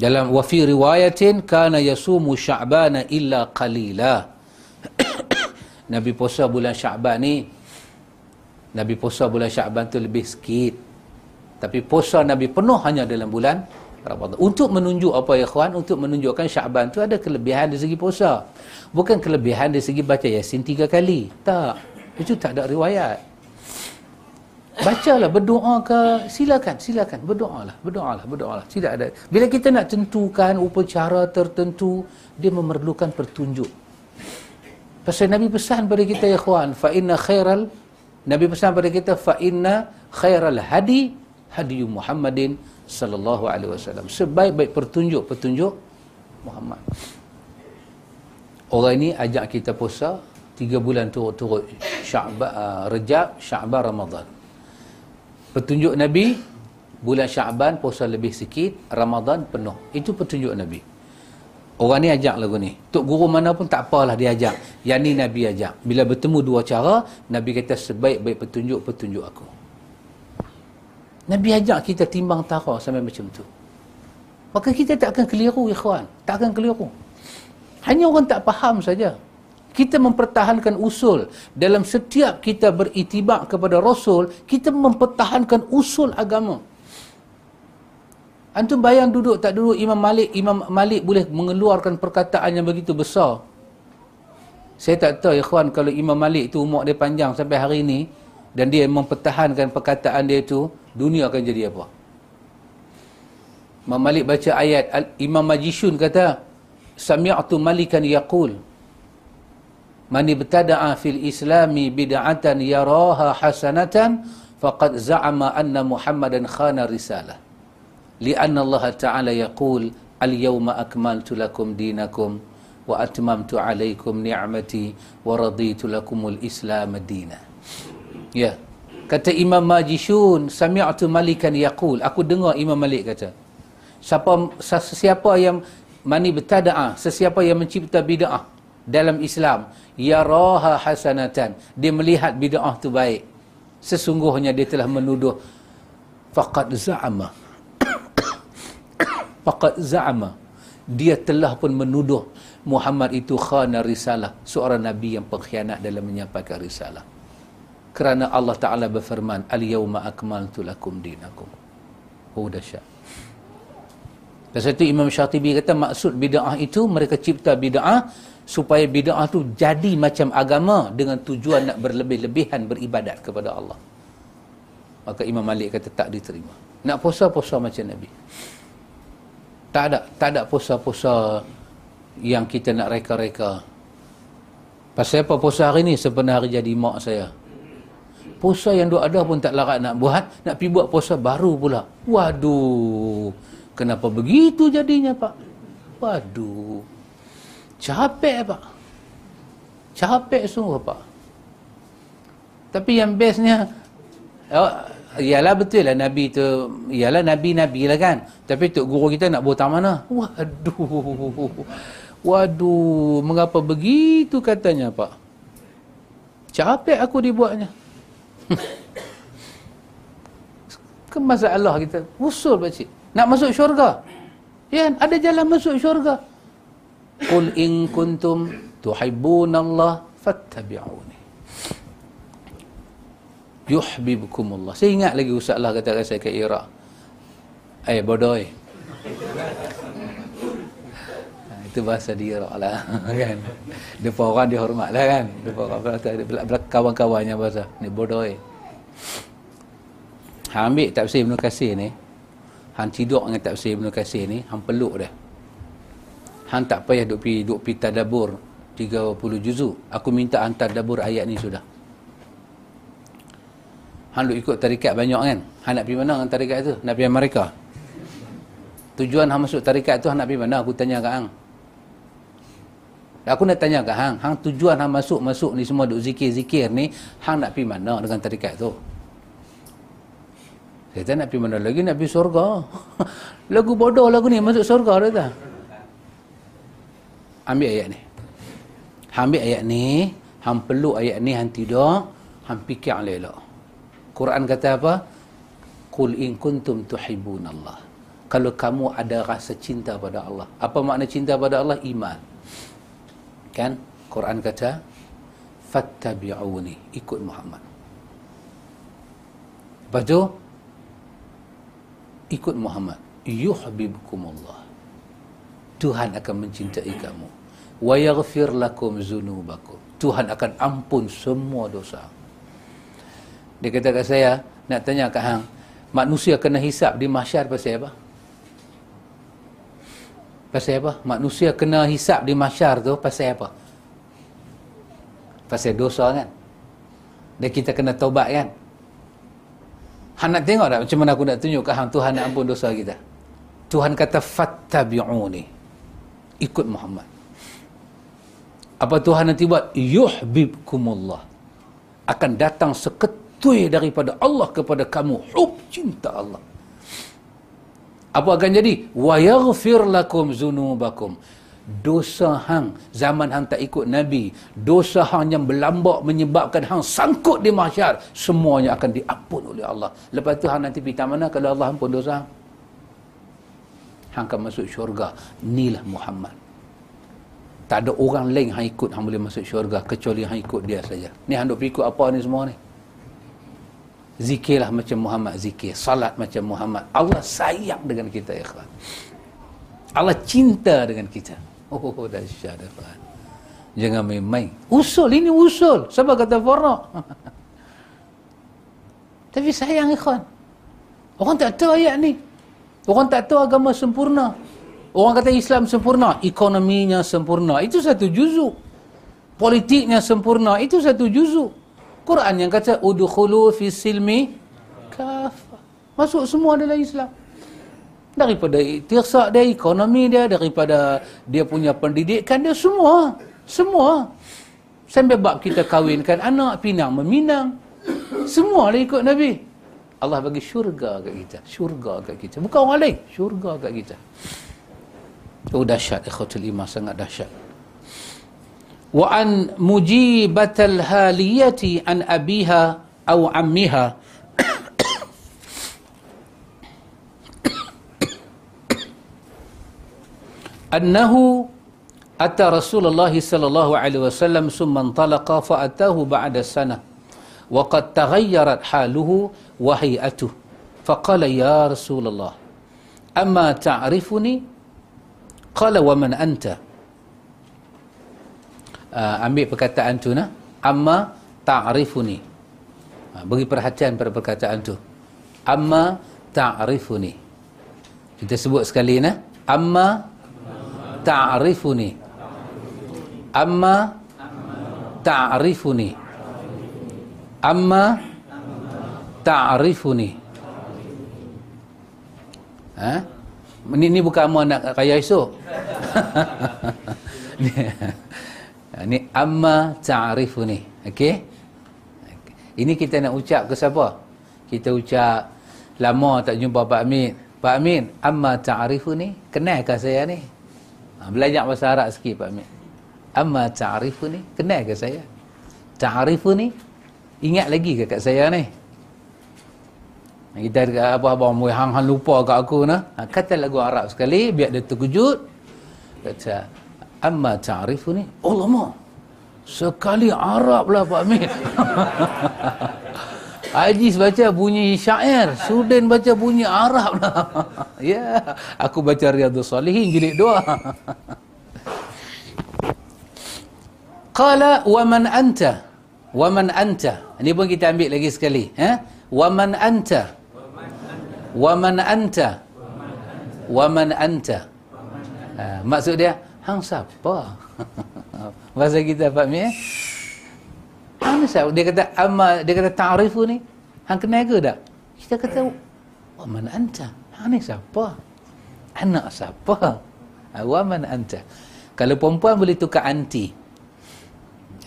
dalam wa fi riwayatin kana yasumu sya'bana illa qalila <coughs> Nabi puasa bulan Syaban ni Nabi puasa bulan Syaban tu lebih sikit tapi puasa Nabi penuh hanya dalam bulan Ramadan. Untuk menunjuk apa ya kawan? Untuk menunjukkan Syaban tu ada kelebihan dari segi puasa. Bukan kelebihan dari segi baca Yasin tiga kali. Tak. Itu tak ada riwayat. Bacalah, berdoa ke, silakan, silakan, berdoalah, berdoalah, berdoalah. Tidak ada. Bila kita nak tentukan upacara tertentu, dia memerlukan pertunjuk. Pasal Nabi pesan pada kita, ya kawan, fa inna khairal, Nabi pesan pada kita, fa inna khairal hadi, hadi Muhammadin sallallahu alaihi wasallam. Sebaik-baik pertunjuk petunjuk Muhammad. Orang ini ajak kita puasa tiga bulan turut-turut Sya'ban uh, Rejab, Sya'ban, Ramadan. Petunjuk Nabi bulan Sya'ban puasa lebih sikit, Ramadan penuh. Itu petunjuk Nabi. Orang ni ajak lagu ni. Tok guru mana pun tak apalah dia ajak. Yang ni Nabi ajak. Bila bertemu dua cara, Nabi kata sebaik-baik petunjuk, petunjuk aku. Nabi ajak kita timbang tara sampai macam tu. Maka kita tak akan keliru, ikhwan. Tak akan keliru. Hanya orang tak faham saja. Kita mempertahankan usul. Dalam setiap kita beritibak kepada Rasul, kita mempertahankan usul agama. Antum bayang duduk tak duduk Imam Malik, Imam Malik boleh mengeluarkan perkataan yang begitu besar. Saya tak tahu, ikhwan, kalau Imam Malik tu umur dia panjang sampai hari ini, dan dia mempertahankan perkataan dia itu dunia akan jadi apa Imam Malik baca ayat Imam Majishun kata sami'tu malikan yaqul man ibtada'a fil islami bid'atan yaraha hasanatan faqad za'ama anna muhammadan khana risalah li'anna Allah ta'ala yaqul al-yawma akmaltu lakum dinakum wa atmamtu alaikum ni'mati wa raditu lakumul islam dinah Ya. Kata Imam Majishun, sami'tu malikan yaqul. Aku dengar Imam Malik kata. Siapa sesiapa yang mani bertada'ah, sesiapa yang mencipta bid'ah dalam Islam, yaraha hasanatan. Dia melihat bid'ah tu baik. Sesungguhnya dia telah menuduh faqad za'ama. <coughs> faqad za'ama. Dia telah pun menuduh Muhammad itu khana risalah, seorang nabi yang pengkhianat dalam menyampaikan risalah kerana Allah Ta'ala berfirman al-yawma akmaltu lakum dinakum oh dahsyat Pasal itu Imam Syatibi kata maksud bid'ah itu mereka cipta bid'ah supaya bid'ah itu jadi macam agama dengan tujuan nak berlebih-lebihan beribadat kepada Allah. Maka Imam Malik kata tak diterima. Nak puasa-puasa macam Nabi. Tak ada, tak ada puasa-puasa yang kita nak reka-reka. Pasal apa puasa hari ni? Sebenarnya hari jadi mak saya puasa yang duk ada pun tak larat nak buat nak pergi buat puasa baru pula waduh kenapa begitu jadinya pak? Waduh. Capek pak. Capek sungguh pak. Tapi yang bestnya oh, ialah betul lah Nabi tu ialah Nabi-Nabi lah kan. Tapi Tok Guru kita nak botang mana? Waduh. Waduh. Mengapa begitu katanya pak? Capek aku dibuatnya. Ke masalah kita? Usul pakcik nak masuk syurga? Ya ada jalan masuk syurga. Qul in kuntum tuhibbunallah fattabi'uni. Yuhibbukumullah. Saya ingat lagi ustaz Allah kata saya ke Iraq. Eh bodoh itu bahasa di Iraq lah <laughs> kan? Depan orang dihormat lah kan? Depan orang kawan-kawannya bahasa. Ni bodoh eh. Hang ambil tafsir Ibn Kasir ni hang tidur dengan tafsir Ibn Kasir ni hang peluk dah hang tak payah duk pergi duk pergi tadabur 30 juzuk aku minta hang tadabur ayat ni sudah. Hang duk ikut tarikat banyak kan? Hang nak pergi mana dengan tarikat tu? Nak pergi Amerika? Tujuan hang masuk tarikat tu hang nak pergi mana? Aku tanya kat hang. Aku nak tanya ke hang, hang tujuan hang masuk-masuk ni semua duk zikir-zikir ni, hang nak pergi mana dengan tarikat tu? Saya tak nak pergi mana lagi, nak pergi surga. <laughs> lagu bodoh lagu ni, masuk surga dah tak? Ambil ayat ni. Ambil ayat ni, hang peluk ayat ni, hang tidur, hang fikir elok. Quran kata apa? Qul in kuntum tuhibbun Allah. Kalau kamu ada rasa cinta pada Allah. Apa makna cinta pada Allah? Iman kan Quran kata fattabi'uni ikut Muhammad lepas tu ikut Muhammad. Yuhibbukumullah. Tuhan akan mencintai kamu. Wa yaghfir lakum zunubakum. Tuhan akan ampun semua dosa. Dia kata kat saya nak tanya kat hang manusia kena hisap di mahsyar pasal apa? Pasal apa? Manusia kena hisap di mahsyar tu pasal apa? Pasal dosa kan? Dan kita kena taubat kan Han nak tengok tak macam mana aku nak tunjuk ke hang Tuhan nak ampun dosa kita. Tuhan kata fattabi'uni. Ikut Muhammad. Apa Tuhan nanti buat? Yuhibbukumullah. Akan datang seketui daripada Allah kepada kamu. Hub cinta Allah. Apa akan jadi? Wa yaghfir lakum zunubakum dosa hang zaman hang tak ikut nabi. Dosa hang yang berlambak menyebabkan hang sangkut di mahsyar semuanya akan diampun oleh Allah. Lepas tu hang nanti pergi mana kalau Allah ampun dosa hang? Hang akan masuk syurga. Inilah Muhammad. Tak ada orang lain hang ikut hang boleh masuk syurga kecuali hang ikut dia saja. Ni hang duk ikut apa ni semua ni? Zikirlah macam Muhammad zikir salat macam Muhammad. Allah sayang dengan kita kawan Allah cinta dengan kita Oh dahsyat dapat. Jangan main-main. Usul ini usul. Siapa kata farak? <laughs> Tapi sayang ikhwan. Orang tak tahu ayat ni. Orang tak tahu agama sempurna. Orang kata Islam sempurna, ekonominya sempurna. Itu satu juzuk. Politiknya sempurna, itu satu juzuk. Quran yang kata udkhulu fi silmi kafa. Masuk semua dalam Islam daripada tirsak dia, ekonomi dia, daripada dia punya pendidikan dia, semua. Semua. Sampai bab kita kahwinkan anak, pinang meminang. Semua lah ikut Nabi. Allah bagi syurga kat kita. Syurga kat kita. Bukan orang lain. Syurga kat kita. Oh dahsyat. Ikhwatul iman sangat dahsyat. Wa an mujibatal haliyati an abiha au ammiha annahu atta Rasulullah sallallahu alaihi wasallam summa antalaqa fa atahu ba'da sana wa qad taghayyarat haluhu wa hay'atuhu fa qala ya Rasulullah amma ta'rifuni qala wa man anta uh, ambil perkataan tu nah. amma ta'rifuni uh, beri perhatian pada perkataan tu. amma ta'rifuni kita sebut sekali nah. amma ta'rifuni. Amma ta'rifuni. Amma ta'rifuni. Ha? Ini, ini bukan amma nak kaya esok. <laughs> Ini amma ta'rifuni. Okey? Ini kita nak ucap ke siapa? Kita ucap lama tak jumpa Pak Amin. Pak Amin amma ta'rifuni? Kenalkah saya ni Ha, belajar bahasa Arab sikit Pak Amir. Amma ta'arifu ni? Kenal ke saya? Ta'arifu ni? Ingat lagi ke kat saya ni? Kita ada apa-apa mui hang-hang lupa kat aku nah. Ha, kata lagu Arab sekali biar dia terkejut. Kata amma ta'arifu ni? Oh lama. Sekali Arab lah Pak Amir. <laughs> Aziz baca bunyi syair, Sudin baca bunyi Arab lah. <laughs> ya, aku baca Riyadhus Salihin jilid dua. <laughs> Qala wa man anta? Wa man anta? Ini pun kita ambil lagi sekali, eh? Wa man anta? Wa man anta? Wa man anta? Ha, maksud dia, hang siapa? <laughs> Bahasa kita Pak Mi Mana siapa? Dia kata amma dia kata ta'rifu ni. Hang kenal ke tak? Kita kata wa man anta? Hang ni siapa? Anak siapa? Ah, wa man anta? Kalau perempuan boleh tukar anti.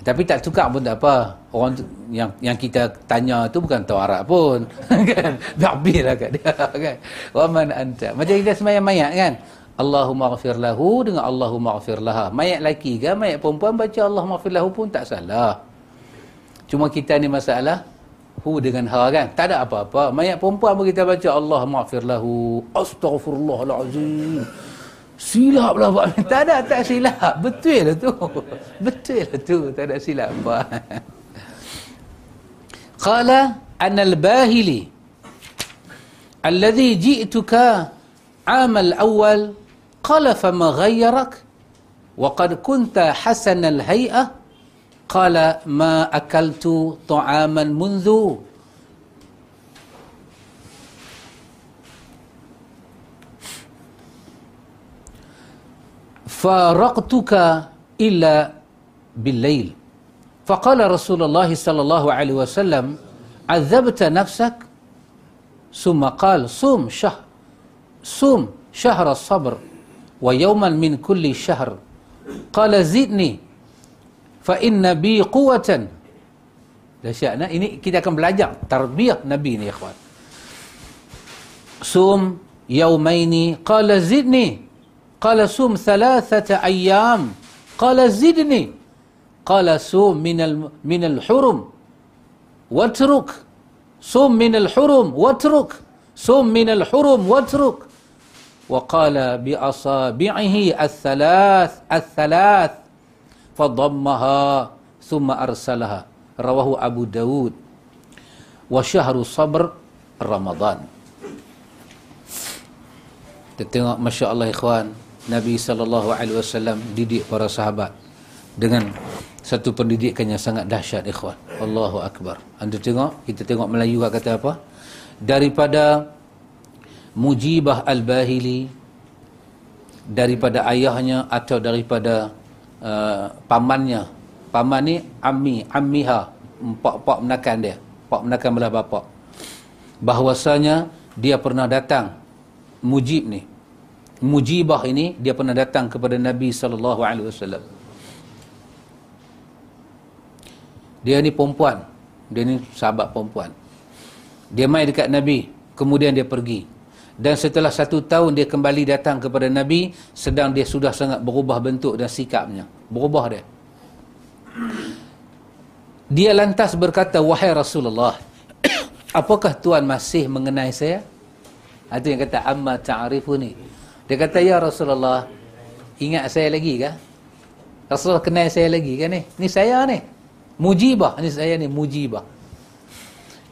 Tapi tak tukar pun tak apa. Orang yang yang kita tanya tu bukan tahu Arab pun. <laughs> kan? Babi lah kat dia. <laughs> Kan? Wa man anta? Macam kita semayang mayat kan? Allahumma ghafir lahu dengan Allahumma ghafir laha. Mayat lelaki kan? Mayat perempuan baca Allahumma ghafir lahu pun tak salah. Cuma kita ni masalah hu dengan ha kan. Tak ada apa-apa. Mayat perempuan pun kita baca Allah maafir lahu. Astaghfirullahalazim. Silap lah Pak <laughs> Tak ada tak silap. Betul lah tu. <laughs> Betul lah tu. Tak ada silap apa. <laughs> Qala anal bahili alladhi ji'tuka amal awal qala fama ghayyarak wa qad kunta hasan al قال ما أكلت طعاما منذ فارقتك إلا بالليل. فقال رسول الله صلى الله عليه وسلم عذبت نفسك؟ ثم قال صوم شهر صوم شهر الصبر ويوما من كل شهر. قال زدني فإن بي قوة Dahsyatnya ini kita akan belajar tarbiyah Nabi ni ikhwan. Sum yaumaini qala zidni. Qala sum thalathata ayyam. Qala zidni. Qala sum min al min al hurum. Watruk. Sum min al hurum watruk. Sum min al hurum watruk. وقال بأصابعه الثلاث الثلاث fadammaha summa arsalaha rawahu Abu Dawud wa syahru sabr Ramadan kita tengok Masya Allah ikhwan Nabi SAW didik para sahabat dengan satu pendidikan yang sangat dahsyat ikhwan. Allahu Akbar. Anda tengok kita tengok Melayu lah kata apa? Daripada Mujibah Al-Bahili daripada ayahnya atau daripada uh, pamannya. Paman ni ammi ammiha. Pak-pak menakan dia. Pak menakan belah bapa. Bahwasanya dia pernah datang. Mujib ni. Mujibah ini dia pernah datang kepada Nabi sallallahu alaihi wasallam. Dia ni perempuan. Dia ni sahabat perempuan. Dia mai dekat Nabi. Kemudian dia pergi dan setelah satu tahun dia kembali datang kepada Nabi sedang dia sudah sangat berubah bentuk dan sikapnya. Berubah dia. Dia lantas berkata wahai Rasulullah <coughs> apakah tuan masih mengenai saya? Itu yang kata amma ta'rifuni dia kata ya Rasulullah ingat saya lagi kah? Rasulullah kenal saya lagi kan ni? Ni saya ni. Mujibah ni saya ni mujibah.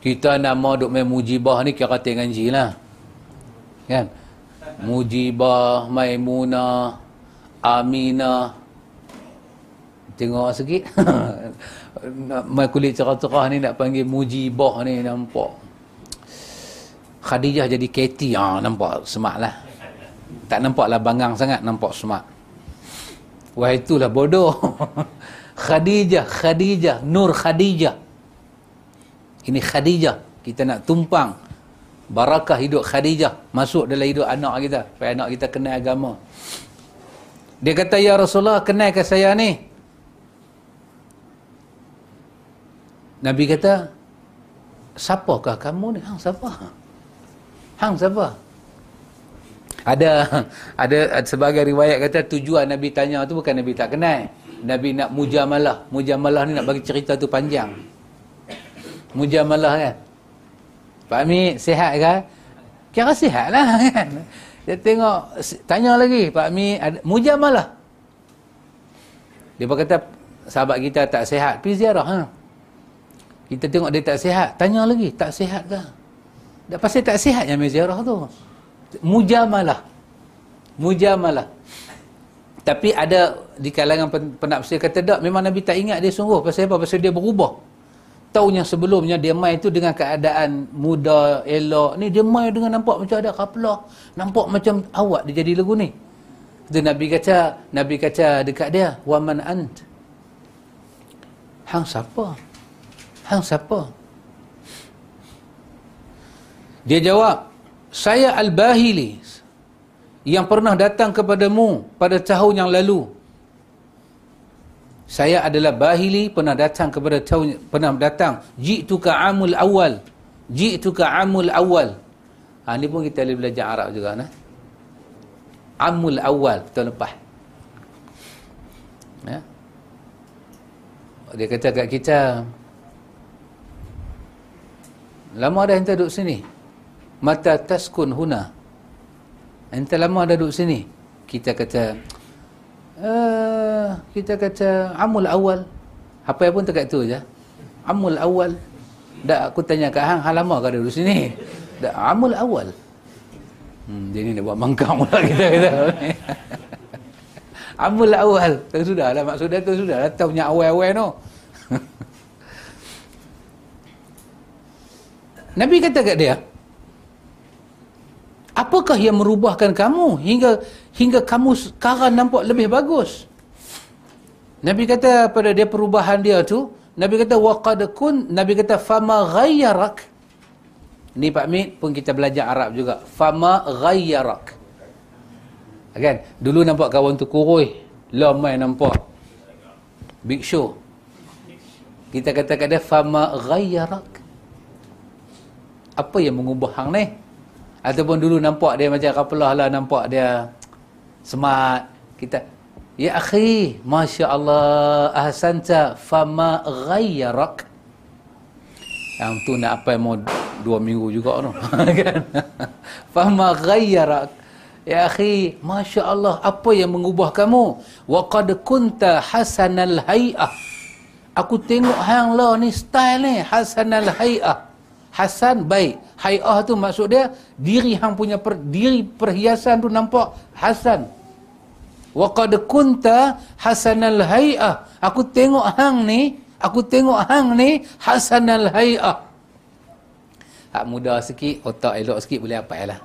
Kita nama duk main mujibah ni kira kata ngaji lah kan? Mujibah Maimunah Aminah tengok sikit. <laughs> Mai kulit cerah-cerah ni nak panggil Mujibah ni nampak. Khadijah jadi Katie. Ha, nampak smart lah. Tak nampak lah bangang sangat nampak smart. Wah itulah bodoh. <laughs> Khadijah Khadijah Nur Khadijah. Ini Khadijah. Kita nak tumpang barakah hidup Khadijah. Masuk dalam hidup anak kita. Supaya anak kita kenal agama. Dia kata ya Rasulullah kenal ke saya ni. Nabi kata siapakah kamu ni? Hang siapa? Hang siapa? Ada ada sebagai riwayat kata tujuan Nabi tanya tu bukan Nabi tak kenal. Nabi nak mujamalah mujamalah ni nak bagi cerita tu panjang. Mujamalah kan Pak Mi sihat ke? Kira sihat lah <laughs> kan. Dia tengok, tanya lagi Pak Mi, mujamalah. Dia berkata, sahabat kita tak sihat, pergi ziarah. Ha? Kita tengok dia tak sihat, tanya lagi, tak sihat ke? Dah pasti tak sihat yang ziarah tu. Mujamalah. Mujamalah. Tapi ada di kalangan penafsir kata tak, memang Nabi tak ingat dia sungguh. Pasal apa? Pasal dia berubah tahun yang sebelumnya dia main tu dengan keadaan muda, elok. Ni dia main dengan nampak macam ada kaplah. Nampak macam awak dia jadi lagu ni. Itu Nabi kata, Nabi kata dekat dia, "Wa man ant?" Hang siapa? Hang siapa? Dia jawab, "Saya Al-Bahili yang pernah datang kepadamu pada tahun yang lalu." Saya adalah bahili pernah datang kepada tahun pernah datang ji'tuka amul awal. Ji'tuka amul awal. Ha ni pun kita boleh belajar Arab juga nah. Amul awal tahun lepas. Ya. Dia kata kat kita lama dah ente duduk sini? Mata taskun huna. Ente lama dah duduk sini? Kita kata uh, kita kata amul awal apa pun dekat tu je amul awal dak aku tanya kat hang hang lama ke duduk sini dak amul awal Hmm, dia ni dah buat mangkang pula <laughs> kita kata. <laughs> Amal awal. Tu sudah lah maksud dia tu sudah lah. Tahu punya awal-awal tu. <laughs> Nabi kata kat dia, apakah yang merubahkan kamu hingga hingga kamu sekarang nampak lebih bagus? Nabi kata pada dia perubahan dia tu, Nabi kata waqad kun, Nabi kata fama ghayyarak. Ni Pak Mit pun kita belajar Arab juga. Fama ghayyarak. Kan? Dulu nampak kawan tu kurui. Lama nampak. Big show. Kita kata kat dia fama ghayyarak apa yang mengubah hang ni ataupun dulu nampak dia macam kapelah lah nampak dia smart. Kita ya akhi masya Allah ahsanta fama ghayyarak. Yang tu nak apa mau dua minggu juga tu. <laughs> Kan? Fama ghayyarak. Ya akhi masya Allah apa yang mengubah kamu? Wa qad kunta hasanal hay'ah. Aku tengok hang lah ni style ni hasanal hay'ah Hasan baik. Hay'ah tu maksud dia diri hang punya per, diri perhiasan tu nampak hasan. Wa qad kunta hasanal hay'ah. Aku tengok hang ni, aku tengok hang ni hasanal hay'ah. Hak muda sikit, otak elok sikit boleh apa lah.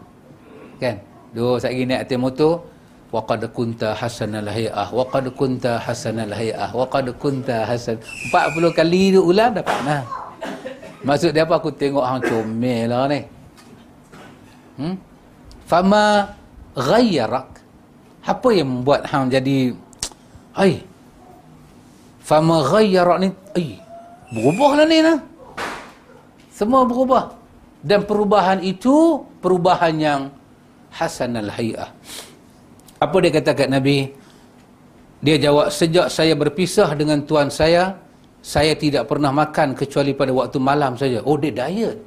Kan? Dua sat gini naik atas motor, wa qad kunta hasanal hay'ah, wa qad kunta hasanal hay'ah, wa qad kunta hasan. 40 kali tu ulang dapat nah. Maksud dia apa? Aku tengok hang comel lah ni. Hmm? Fama ghayyarak. Apa yang membuat hang jadi ai? Fama ghayyarak ni ai. Berubah lah ni nah. Semua berubah. Dan perubahan itu perubahan yang hasan al-hay'ah. Apa dia kata kat Nabi? Dia jawab, sejak saya berpisah dengan tuan saya, saya tidak pernah makan kecuali pada waktu malam saja. Oh, dia diet.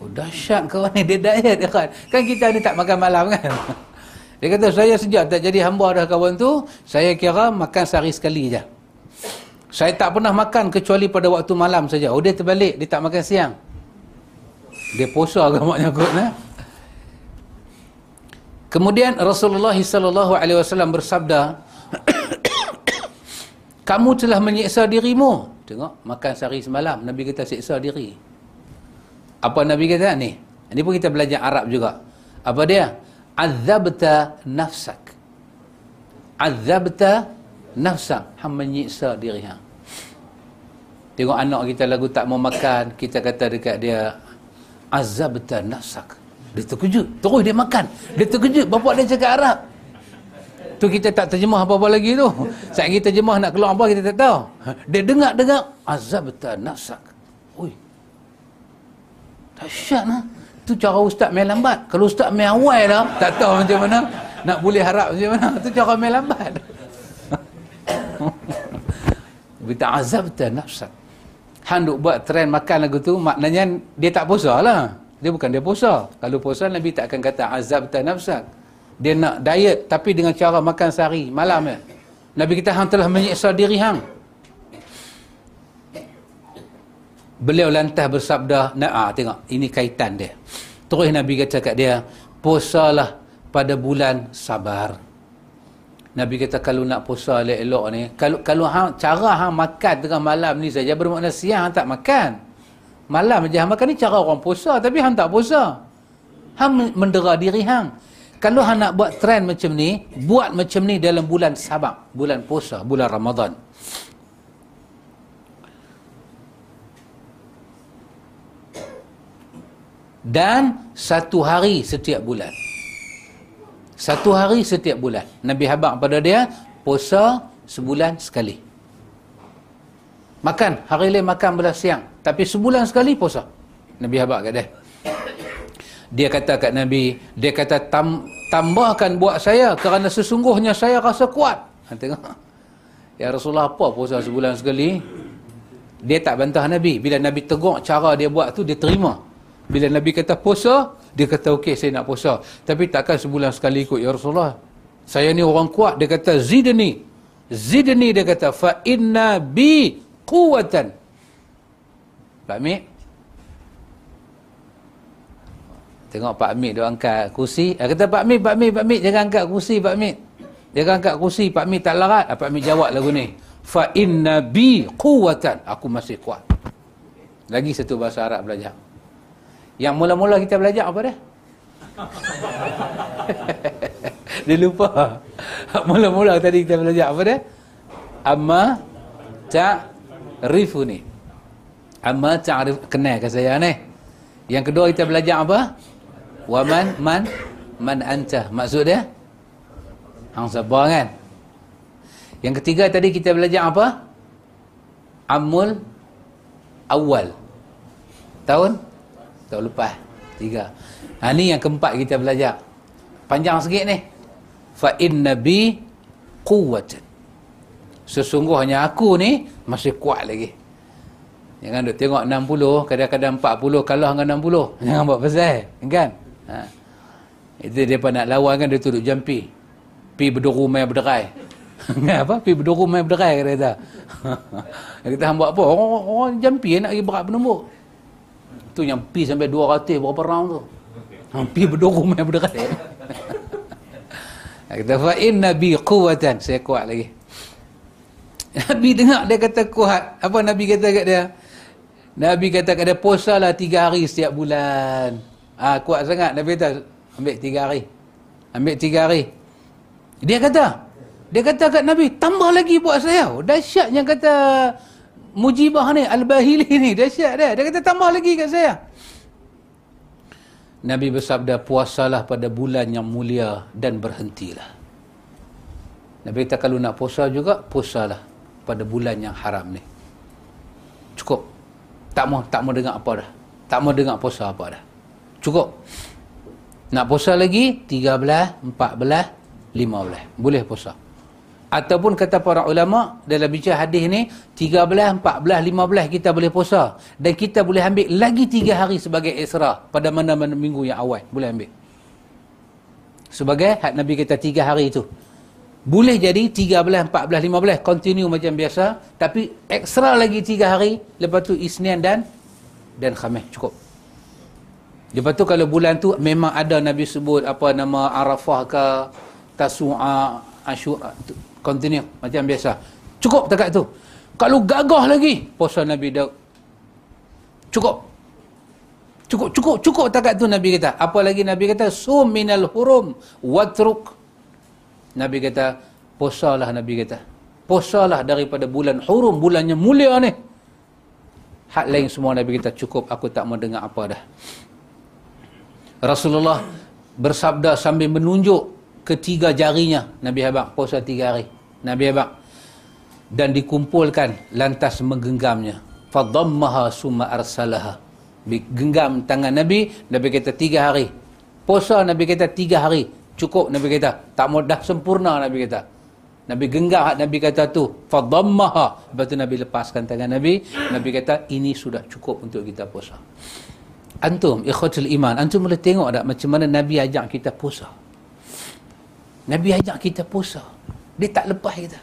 Oh, dahsyat kawan ni, dia diet kan. Kan kita ni tak makan malam kan. <laughs> Dia kata, saya sejak tak jadi hamba dah kawan tu, saya kira makan sehari sekali je. Saya tak pernah makan kecuali pada waktu malam saja. Oh, dia terbalik, dia tak makan siang. Dia puasa agaknya kot. Nah? Kemudian Rasulullah SAW bersabda, kamu telah menyiksa dirimu. Tengok makan sehari semalam Nabi kata siksa diri. Apa Nabi kata ni? Ini pun kita belajar Arab juga. Apa dia? Azabta nafsak. Azabta nafsak. Ham menyiksa diri hang. Tengok anak kita lagu tak mau makan kita kata dekat dia azabta nafsak. Dia terkejut. Terus dia makan. Dia terkejut. Bapak dia cakap Arab tu kita tak terjemah apa-apa lagi tu. Saat kita terjemah nak keluar apa kita tak tahu. Dia dengar-dengar azab betul nasak oi dahsyat lah tu cara ustaz main lambat. Kalau ustaz main awal lah tak tahu macam mana. Nak boleh harap macam mana. Tu cara main lambat. <laughs> Bita azab betul nafsak Han duk buat trend makan lagu tu maknanya dia tak puasa lah. Dia bukan dia puasa. Kalau puasa Nabi tak akan kata azab betul nafsak dia nak diet tapi dengan cara makan sehari malam ya. Nabi kita hang telah menyiksa diri hang. Beliau lantas bersabda, "Nah, ah, tengok, ini kaitan dia." Terus Nabi kata kat dia, "Puasalah pada bulan sabar." Nabi kata kalau nak puasa elok-elok ni, kalau kalau hang cara hang makan tengah malam ni saja bermakna siang hang tak makan. Malam aja hang makan ni cara orang puasa tapi hang tak puasa. Hang mendera diri hang. Kalau hang nak buat trend macam ni, buat macam ni dalam bulan Sabak, bulan puasa, bulan Ramadan. Dan satu hari setiap bulan. Satu hari setiap bulan. Nabi habaq pada dia, puasa sebulan sekali. Makan, hari lain makan belas siang. Tapi sebulan sekali puasa. Nabi habaq kat dia dia kata kat Nabi dia kata Tam, tambahkan buat saya kerana sesungguhnya saya rasa kuat. Ha, tengok. Ya Rasulullah apa puasa sebulan sekali? Dia tak bantah Nabi. Bila Nabi tegur cara dia buat tu dia terima. Bila Nabi kata puasa dia kata okey saya nak puasa. Tapi takkan sebulan sekali ikut ya Rasulullah saya ni orang kuat. Dia kata zidni. Zidni dia kata fa inna bi quwatan Pak Mik Tengok Pak Mit dia angkat kursi. Dia kata Pak Mit, Pak Mit, Pak Mit jangan angkat kursi Pak Mit. Jangan angkat kursi Pak Mit tak larat. Ah, Pak Mit jawab lagu ni. Fa inna bi quwwatan. Aku masih kuat. Lagi satu bahasa Arab belajar. Yang mula-mula kita belajar apa dah? <laughs> dia lupa. Mula-mula tadi kita belajar apa dah? Amma ta'rifuni. Amma ta'rif kenal ke saya ni? Yang kedua kita belajar apa? Waman man man anta. Maksud dia? Hang sabar kan? Yang ketiga tadi kita belajar apa? Amul awal. Tahun? Tahun lepas. Tiga. Ha, ni yang keempat kita belajar. Panjang sikit ni. Fa inna bi quwwatan. Sesungguhnya aku ni masih kuat lagi. Jangan duk tengok 60, kadang-kadang 40 kalah dengan 60. <laughs> Jangan buat pasal, kan? Ha. Itu dia nak lawan kan dia duduk jampi. Pi berduru main berderai. <laughs> apa? Pi berduru main berderai kata dia <laughs> kata buat apa? Orang, orang jampi nak pergi berat penumbuk. Tu yang pi sampai 200 berapa round tu. Ha, pi berduru main berderai. <laughs> kata fa inna bi quwwatan. Saya kuat lagi. Nabi dengar dia kata kuat. Apa Nabi kata kat dia? Nabi kata kat dia, posalah tiga hari setiap bulan. Ah ha, kuat sangat. Nabi kata, ambil tiga hari. Ambil tiga hari. Dia kata, dia kata kat Nabi, tambah lagi buat saya. Dahsyat yang kata mujibah ni, al-bahili <laughs> ni. Dahsyat dia. Dia kata, tambah lagi kat saya. Nabi bersabda, puasalah pada bulan yang mulia dan berhentilah. Nabi kata, kalau nak puasa juga, puasalah pada bulan yang haram ni. Cukup tak mau tak mau dengar apa dah tak mau dengar puasa apa dah cukup. Nak puasa lagi? 13 14 15 boleh puasa. Ataupun kata para ulama dalam bicara hadis ni 13 14 15 kita boleh puasa. Dan kita boleh ambil lagi 3 hari sebagai isra pada mana-mana minggu yang awal. Boleh ambil. Sebagai had Nabi kata 3 hari itu boleh jadi 13, 14, 15 continue macam biasa. Tapi ekstra lagi 3 hari lepas tu Isnin dan dan Khamis. Cukup lepas tu kalau bulan tu memang ada Nabi sebut apa nama Arafah ke Tasu'a Ashura continue. Macam biasa. Cukup dekat tu. Kalau gagah lagi puasa Nabi Daud. Cukup. Cukup cukup cukup dekat tu Nabi kata. Apa lagi Nabi kata? Sum minal hurum watruk. Nabi kata, puasalah Nabi kata. Puasalah daripada bulan hurum, bulannya mulia ni. Hak lain semua Nabi kata, cukup aku tak mau dengar apa dah. Rasulullah bersabda sambil menunjuk ketiga jarinya. Nabi Habak puasa tiga hari. Nabi Habak. Dan dikumpulkan lantas menggenggamnya. Fadammaha summa arsalaha. Genggam tangan Nabi. Nabi kata tiga hari. Puasa Nabi kata tiga hari cukup Nabi kata tak mau dah sempurna Nabi kata Nabi genggam Nabi kata tu fadammaha lepas tu Nabi lepaskan tangan Nabi Nabi kata ini sudah cukup untuk kita puasa antum ikhwatul iman antum boleh tengok tak macam mana Nabi ajak kita puasa? Nabi ajak kita puasa. Dia tak lepas kita.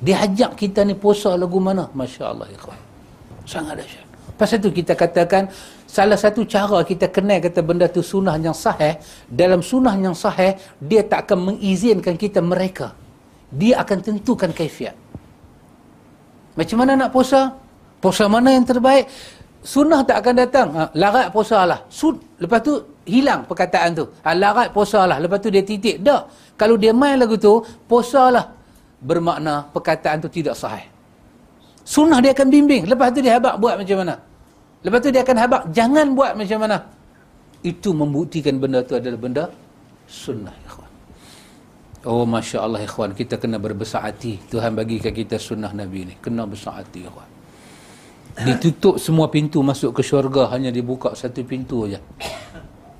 Dia ajak kita ni puasa lagu mana? Masya Allah ikhwan. Sangat dahsyat. Pasal tu kita katakan salah satu cara kita kenal kata benda tu sunnah yang sahih dalam sunnah yang sahih dia tak akan mengizinkan kita mereka. Dia akan tentukan kaifiat. Macam mana nak puasa? Puasa mana yang terbaik sunnah tak akan datang ha, larat puasa lah Sun, lepas tu hilang perkataan tu ha, larat puasa lah lepas tu dia titik tak kalau dia main lagu tu puasa lah bermakna perkataan tu tidak sahih sunnah dia akan bimbing lepas tu dia habak buat macam mana Lepas tu dia akan habak, jangan buat macam mana. Itu membuktikan benda tu adalah benda sunnah, ikhwan. Oh, Masya Allah, ikhwan. Kita kena berbesar hati. Tuhan bagikan kita sunnah Nabi ni. Kena besar hati, ikhwan. Ditutup semua pintu masuk ke syurga, hanya dibuka satu pintu aja.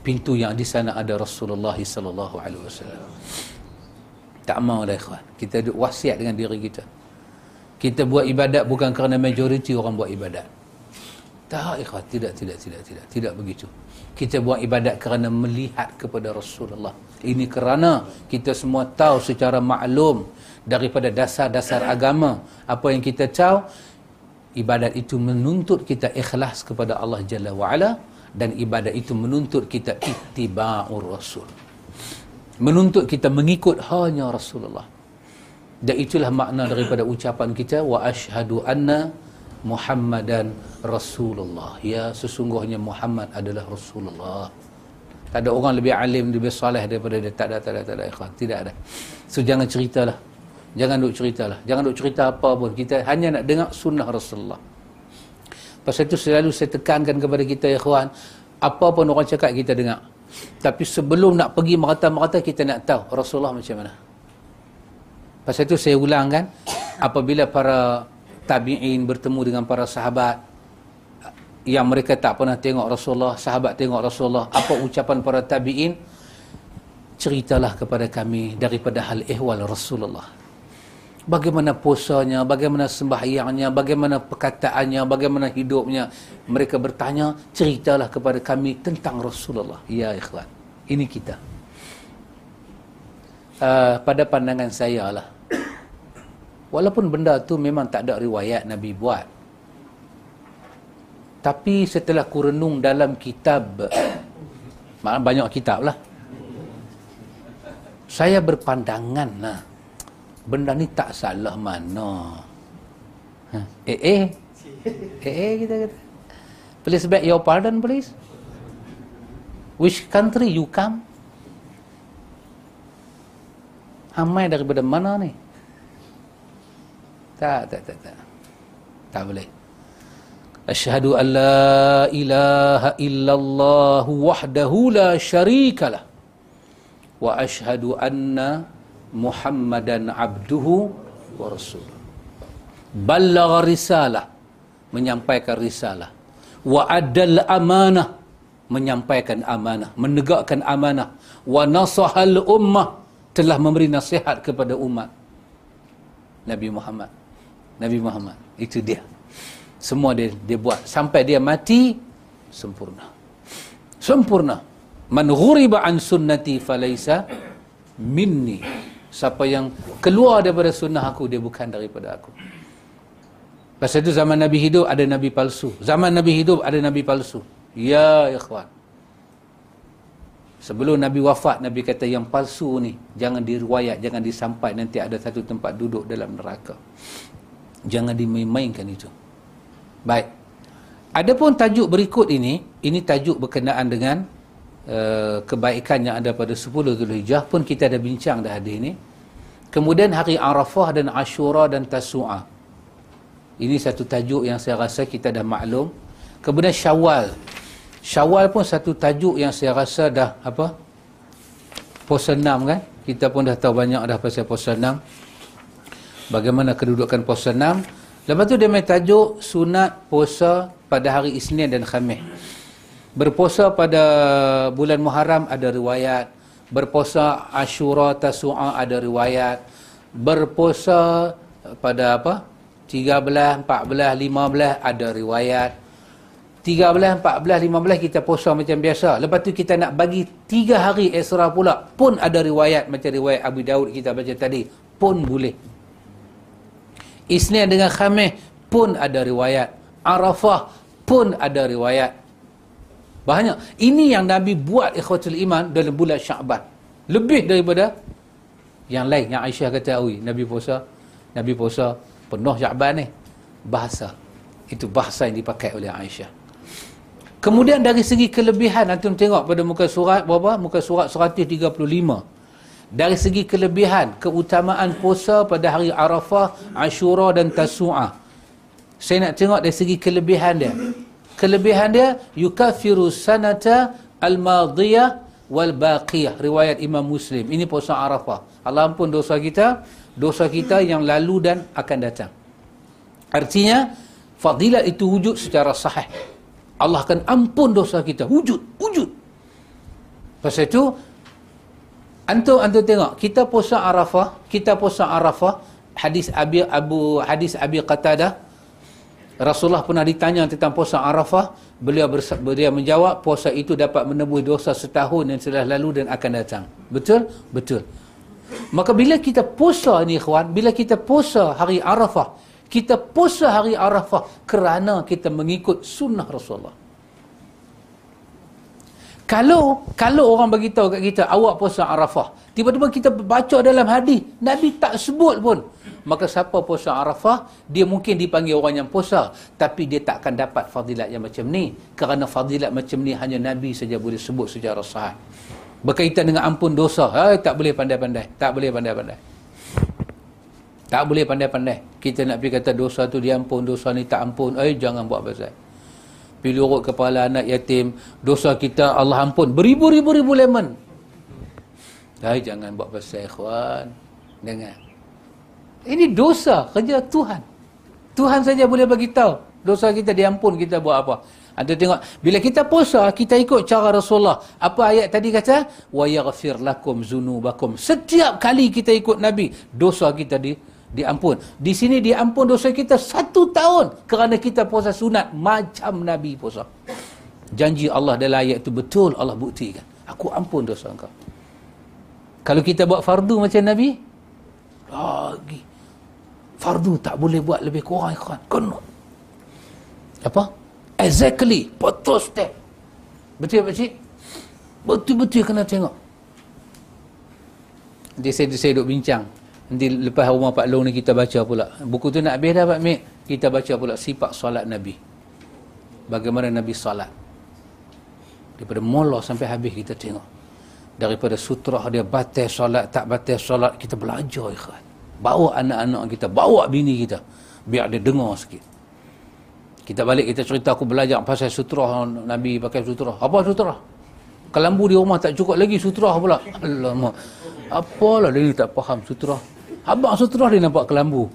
Pintu yang di sana ada Rasulullah sallallahu alaihi wasallam. Tak mau dah, ikhwan. Kita duk wasiat dengan diri kita. Kita buat ibadat bukan kerana majoriti orang buat ibadat. Tak ikhwan, tidak, tidak, tidak, tidak. Tidak begitu. Kita buat ibadat kerana melihat kepada Rasulullah. Ini kerana kita semua tahu secara maklum daripada dasar-dasar agama. Apa yang kita tahu, ibadat itu menuntut kita ikhlas kepada Allah Jalla wa'ala. dan ibadat itu menuntut kita ittiba'ur rasul. Menuntut kita mengikut hanya Rasulullah. Dan itulah makna daripada ucapan kita wa ashhadu anna Muhammadan Rasulullah. Ya sesungguhnya Muhammad adalah Rasulullah. Tak ada orang lebih alim lebih soleh daripada dia. Tak ada tak ada tak ada ikhwan. Tidak ada. So jangan ceritalah jangan duk ceritalah. Jangan duk cerita apa pun. Kita hanya nak dengar sunnah Rasulullah. Pasal itu selalu saya tekankan kepada kita ya kawan, apa pun orang cakap kita dengar. Tapi sebelum nak pergi merata-merata kita nak tahu Rasulullah macam mana. Pasal itu saya ulangkan apabila para tabi'in bertemu dengan para sahabat yang mereka tak pernah tengok Rasulullah, sahabat tengok Rasulullah, apa ucapan para tabi'in? Ceritalah kepada kami daripada hal ehwal Rasulullah bagaimana posanya, bagaimana sembahyangnya, bagaimana perkataannya, bagaimana hidupnya. Mereka bertanya, ceritalah kepada kami tentang Rasulullah. Ya ikhwan, ini kita. Uh, pada pandangan saya lah, walaupun benda tu memang tak ada riwayat Nabi buat, tapi setelah kurenung dalam kitab, banyak kitab lah, saya berpandangan lah, benda ni tak salah mana ha. eh eh eh eh kita kata please beg your pardon please which country you come Hamai daripada mana ni? Tak, tak, tak, tak. Tak boleh. Asyhadu an la ilaha illallah wahdahu la syarikalah. Wa asyhadu anna Muhammadan abduhu wa rasul. Ballagha risalah menyampaikan risalah. Wa adal amanah menyampaikan amanah menegakkan amanah. Wa nasahal ummah telah memberi nasihat kepada umat. Nabi Muhammad. Nabi Muhammad. Itu dia. Semua dia dia buat. Sampai dia mati sempurna. Sempurna. Man ghuriba an sunnati falaysa minni siapa yang keluar daripada sunnah aku dia bukan daripada aku. Pasal itu zaman Nabi hidup ada Nabi palsu. Zaman Nabi hidup ada Nabi palsu. Ya ikhwan. Sebelum Nabi wafat Nabi kata yang palsu ni jangan diriwayat jangan disampai nanti ada satu tempat duduk dalam neraka. Jangan dimainkan itu. Baik. Adapun tajuk berikut ini ini tajuk berkenaan dengan uh, kebaikan yang ada pada 10 Zulhijjah pun kita dah bincang dah hari ini Kemudian hari Arafah dan Ashura dan Tasu'a. Ini satu tajuk yang saya rasa kita dah maklum. Kemudian Syawal. Syawal pun satu tajuk yang saya rasa dah apa? Puasa 6 kan? Kita pun dah tahu banyak dah pasal puasa 6. Bagaimana kedudukan puasa 6. Lepas tu dia main tajuk sunat puasa pada hari Isnin dan Khamis. Berpuasa pada bulan Muharram ada riwayat. Berpuasa Ashura Tasu'a ada riwayat. Berpuasa pada apa? 13 14 15 ada riwayat. 13 14 15 kita puasa macam biasa. Lepas tu kita nak bagi 3 hari Isra pula pun ada riwayat macam riwayat Abu Daud kita baca tadi pun boleh. Isnin dengan Khamis pun ada riwayat. Arafah pun ada riwayat banyak. Ini yang Nabi buat ikhwatul iman dalam bulan Syaban. Lebih daripada yang lain. Yang Aisyah kata, Ui, Nabi puasa, Nabi puasa penuh Syaban ni. Bahasa. Itu bahasa yang dipakai oleh Aisyah. Kemudian dari segi kelebihan, antum tengok pada muka surat berapa? Muka surat 135. Dari segi kelebihan, keutamaan puasa pada hari Arafah, Ashura dan Tasu'ah. Saya nak tengok dari segi kelebihan dia kelebihan dia yukafiru sanata al-madiyah wal baqiyah. Riwayat Imam Muslim. Ini puasa Arafah. Allah ampun dosa kita. Dosa kita yang lalu dan akan datang. Artinya fadilat itu wujud secara sahih. Allah akan ampun dosa kita. Wujud wujud. Pasal itu antum antum tengok kita puasa Arafah kita puasa Arafah hadis Abi Abu hadis Abi Qatadah Rasulullah pernah ditanya tentang puasa Arafah, beliau beliau menjawab puasa itu dapat menebus dosa setahun yang telah lalu dan akan datang. Betul? Betul. Maka bila kita puasa ni ikhwan, bila kita puasa hari Arafah, kita puasa hari Arafah kerana kita mengikut sunnah Rasulullah. Kalau kalau orang bagi tahu kat kita awak puasa Arafah, tiba-tiba kita baca dalam hadis, Nabi tak sebut pun. Maka siapa puasa Arafah, dia mungkin dipanggil orang yang puasa, tapi dia tak akan dapat fadilat yang macam ni. Kerana fadilat macam ni hanya Nabi saja boleh sebut secara sahih. Berkaitan dengan ampun dosa, eh, tak boleh pandai-pandai, tak boleh pandai-pandai. Tak boleh pandai-pandai. Kita nak pergi kata dosa tu diampun, dosa ni tak ampun. Eh, jangan buat pasal pilih urut kepala anak yatim dosa kita Allah ampun beribu-ribu-ribu lemon Hai jangan buat pasal ikhwan dengar ini dosa kerja Tuhan Tuhan saja boleh bagi tahu dosa kita diampun kita buat apa anda tengok bila kita puasa kita ikut cara Rasulullah apa ayat tadi kata wa yaghfir lakum zunubakum setiap kali kita ikut nabi dosa kita di diampun. Di sini diampun dosa kita satu tahun kerana kita puasa sunat macam Nabi puasa. Janji Allah dalam ayat itu betul Allah buktikan. Aku ampun dosa engkau. Kalau kita buat fardu macam Nabi, lagi. Fardu tak boleh buat lebih kurang ikhwan. Kena. Apa? Exactly. Betul step. Betul tak cik? Betul-betul kena tengok. Dia saya, saya duduk bincang Nanti lepas rumah Pak Long ni kita baca pula. Buku tu nak habis dah Pak Mek. Kita baca pula sifat solat Nabi. Bagaimana Nabi solat. Daripada mula sampai habis kita tengok. Daripada sutrah dia batal solat, tak batal solat. Kita belajar ikhwan. Bawa anak-anak kita, bawa bini kita. Biar dia dengar sikit. Kita balik, kita cerita aku belajar pasal sutrah Nabi pakai sutrah. Apa sutrah? Kelambu di rumah tak cukup lagi sutrah pula. Alamak. Apalah dia ni tak faham sutrah. Abang sutra dia nampak kelambu.